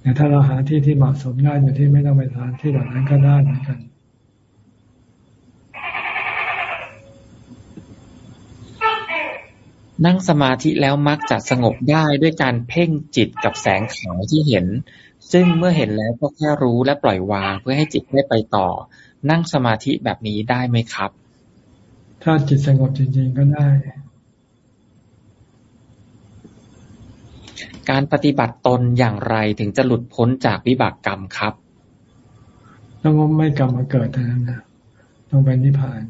แต่ถ้าเราหาที่ที่เหมาะสมได้อยู่ที่ไม่ต้องไปสถานที่แบบนั้นก็ได้เหมือนกัน นั่งสมาธิแล้วมักจะสงบได้ด้วยการเพ่งจิตกับแสงขาวที่เห็น ซึ่งเมื่อเห็นแล้วก็แค่รู้และปล่อยวางเพื่อให้จิตได้ไปต่อ นั่งสมาธิแบบนี้ได้ไหมครับ ถ้าจิตสงบจริงๆก็ได้ การปฏิบัติตนอย่างไรถึงจะหลุดพ้นจากวิบากกรรมครับต้องไม่กรรมมาเกิดเท่านั้นนะต้องเป็นนิพพาน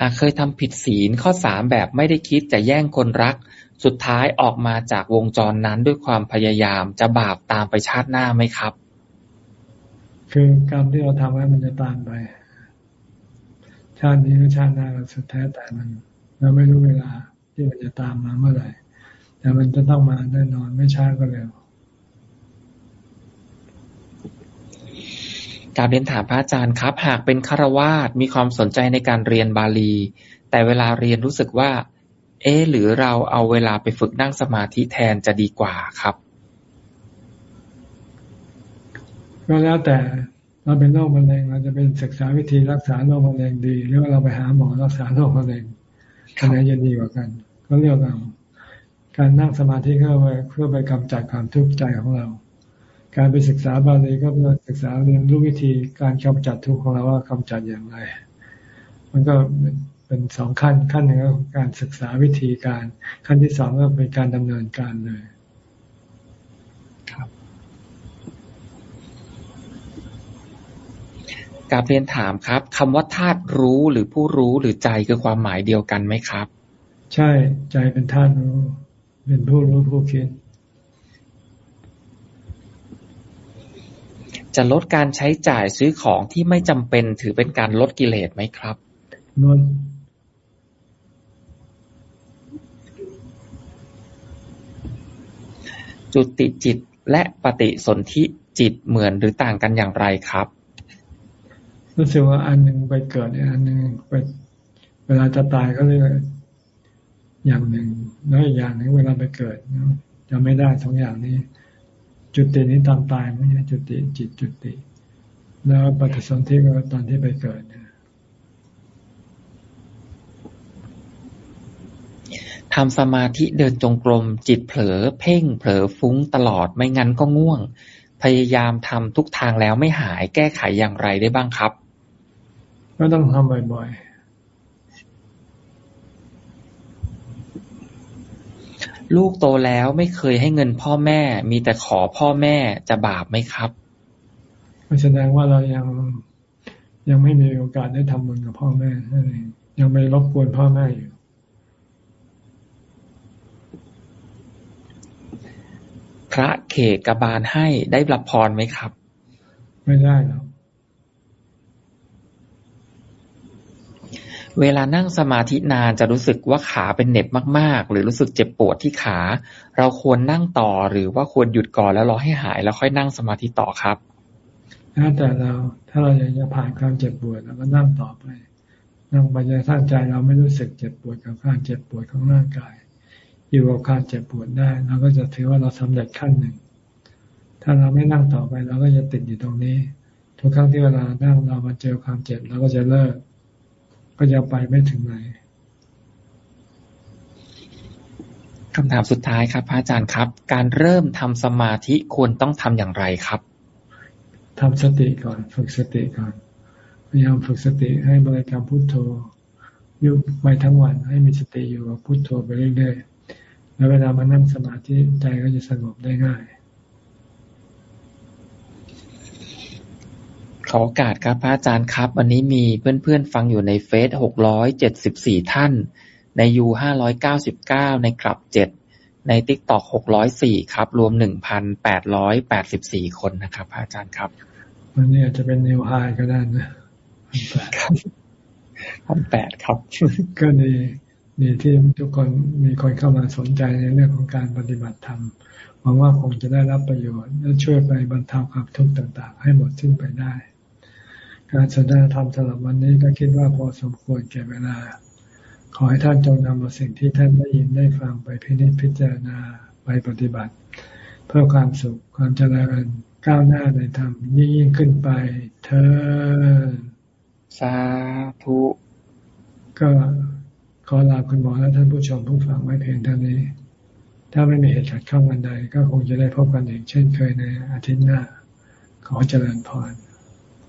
หากเคยทำผิดศีลข้อสามแบบไม่ได้คิดจะแย่งคนรัก สุดท้ายออกมาจากวงจรนั้นด้วยความพยายามจะบาปตามไปชาติหน้าไหมครับ คือกรรมที่เราทำไว้มันจะตามไป ชาตินี้หรือชาติหน้าสุดแท้แต่มันเราไม่รู้เวลาที่มันจะตามมาเมื่อไหร่แต่มันจะต้องมาแน่นอนไม่ช้าก็เร็ว กาบเรียนถามพระอาจารย์ครับ หากเป็นฆราวาสมีความสนใจในการเรียนบาลี แต่เวลาเรียนรู้สึกว่า เอ๊หรือเราเอาเวลาไปฝึกนั่งสมาธิแทนจะดีกว่าครับ ก็แล้วแต่เราเป็นโรคมะเร็งเราจะเป็นศึกษาวิธีรักษาโรคมะเร็งดี หรือว่าเราไปหาหมอรักษาโรคมะเร็งอันไหนจะดีกว่ากัน ก็เลือกเอาการนั่งสมาธิเพื่อไปเพื่อไปกำจัดความทุกข์ใจของเรา การไปศึกษาบาลีก็เพื่อศึกษาเรียนรู้วิธีการกำจัดทุกข์ของเราว่ากำจัดอย่างไร มันก็เป็นสองขั้นขั้นหนึ่งก็การศึกษาวิธีการ ขั้นที่สองก็เป็นการดำเนินการเลยครับการเรียนถามครับคำว่าธาตุรู้หรือผู้รู้หรือใจคือความหมายเดียวกันไหมครับ ใช่ใจเป็นธาตุรู้ เป็นผู้รู้ผู้คิด จะลดการใช้จ่ายซื้อของที่ไม่จำเป็นถือเป็นการลดกิเลสไหมครับลดจุติจิตและปฏิสนธิจิตเหมือนหรือต่างกันอย่างไรครับ รู้สึกว่าอันหนึ่งไปเกิดอันหนึ่งไปเวลาจะตายก็เรียกอย่างหนึ่งแล้วอีกอย่างหนึ่งเวลาไปเกิดจะไม่ได้สองอย่างนี้ จุตินี้ตอนตายไม่ใช่จุติจิตจุติ แล้วปฏิสนธิก็ตอนที่ไปเกิดเนี่ยทำสมาธิเดินจงกรมจิตเผลอ เพ่งเผลอฟุ้งตลอดไม่งั้นก็ง่วง พยายามทำทุกทางแล้วไม่หายแก้ไขอย่างไรได้บ้างครับ ก็ต้องทำบ่อยๆ ลูกโตแล้วไม่เคยให้เงินพ่อแม่ มีแต่ขอพ่อแม่จะบาปไหมครับแสดงว่าเรายังยังไม่มีโอกาสได้ทำบุญกับพ่อแม่นั่นเองยังไม่รบกวนพ่อแม่อยู่ พระเขกบาลให้ได้รับพรไหมครับ ไม่ได้หรอก เวลานั่งสมาธินานจะรู้สึกว่าขาเป็นเน็บมากๆ หรือรู้สึกเจ็บปวดที่ขา เราควรนั่งต่อหรือว่าควรหยุดก่อนแล้วรอให้หายแล้วค่อยนั่งสมาธิต่อครับถ้าแต่เราถ้าเราอยากจะผ่านความเจ็บปวดเราก็นั่งต่อไป นั่งไปจนสร้างใจเราไม่รู้สึกเจ็บปวดกับการเจ็บปวดของร่างกาย อยู่กับการเจ็บปวดได้เราก็จะถือว่าเราสำเร็จขั้นหนึ่ง ถ้าเราไม่นั่งต่อไปเราก็จะติดอยู่ตรงนี้ ทุกครั้งที่เวลานั่งเรามาเจอความเจ็บเราก็จะเลิก ก็จะไปไม่ถึงไหนคำถามสุดท้ายครับพระอาจารย์ครับ การเริ่มทำสมาธิควรต้องทำอย่างไรครับทำสติก่อน ฝึกสติก่อน พยายามฝึกสติให้บริกรรมพุทโธยุบไปทั้งวันให้มีสติอยู่กับพุทโธไปเรื่อยๆ แล้วเวลามานั่งสมาธิใจก็จะสงบได้ง่าย ขอโอกาสครับพระอาจารย์ครับ วันนี้มีเพื่อนๆฟังอยู่ในเฟซหกร้อยเจ็ดสิบสี่ท่าน ในยูห้าร้อยเก้าสิบเก้าในคลับเจ็ดใน TikTok หกร้อยสี่ครับ รวมหนึ่งพันแปดร้อยแปดสิบสี่คนนะครับพระอาจารย์ครับวันนี้อาจจะเป็น new high ก็ได้นะพันแปดครับ ก็ดีดีที่ทุกคนมีคนเข้ามาสนใจในเรื่องของการปฏิบัติธรรมหวังว่าคงจะได้รับประโยชน์และช่วยไปบรรเทาความทุกข์ต่าง ๆ ให้หมดสิ้นไปได้ การแสดงธรรมสำหรับวันนี้ก็คิดว่าพอสมควรแก่เวลา ขอให้ท่านจงนำเอาสิ่งที่ท่านได้ยินได้ฟังไปพิจิตพิจารณาไปปฏิบัติ เพื่อความสุขความเจริญก้าวหน้าในธรรมยิ่งยิ่งขึ้นไป เธอสาธุก็ขอลาคุณหมอและท่านผู้ชมผู้ฟังไว้เพียงเท่านี้ ถ้าไม่มีเหตุขัดข้องกันใด ก็คงจะได้พบกันอีกเช่นเคยในอาทิตย์หน้า ขอเจริญพร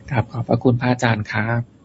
ครับขอบพระคุณพระอาจารย์ครับ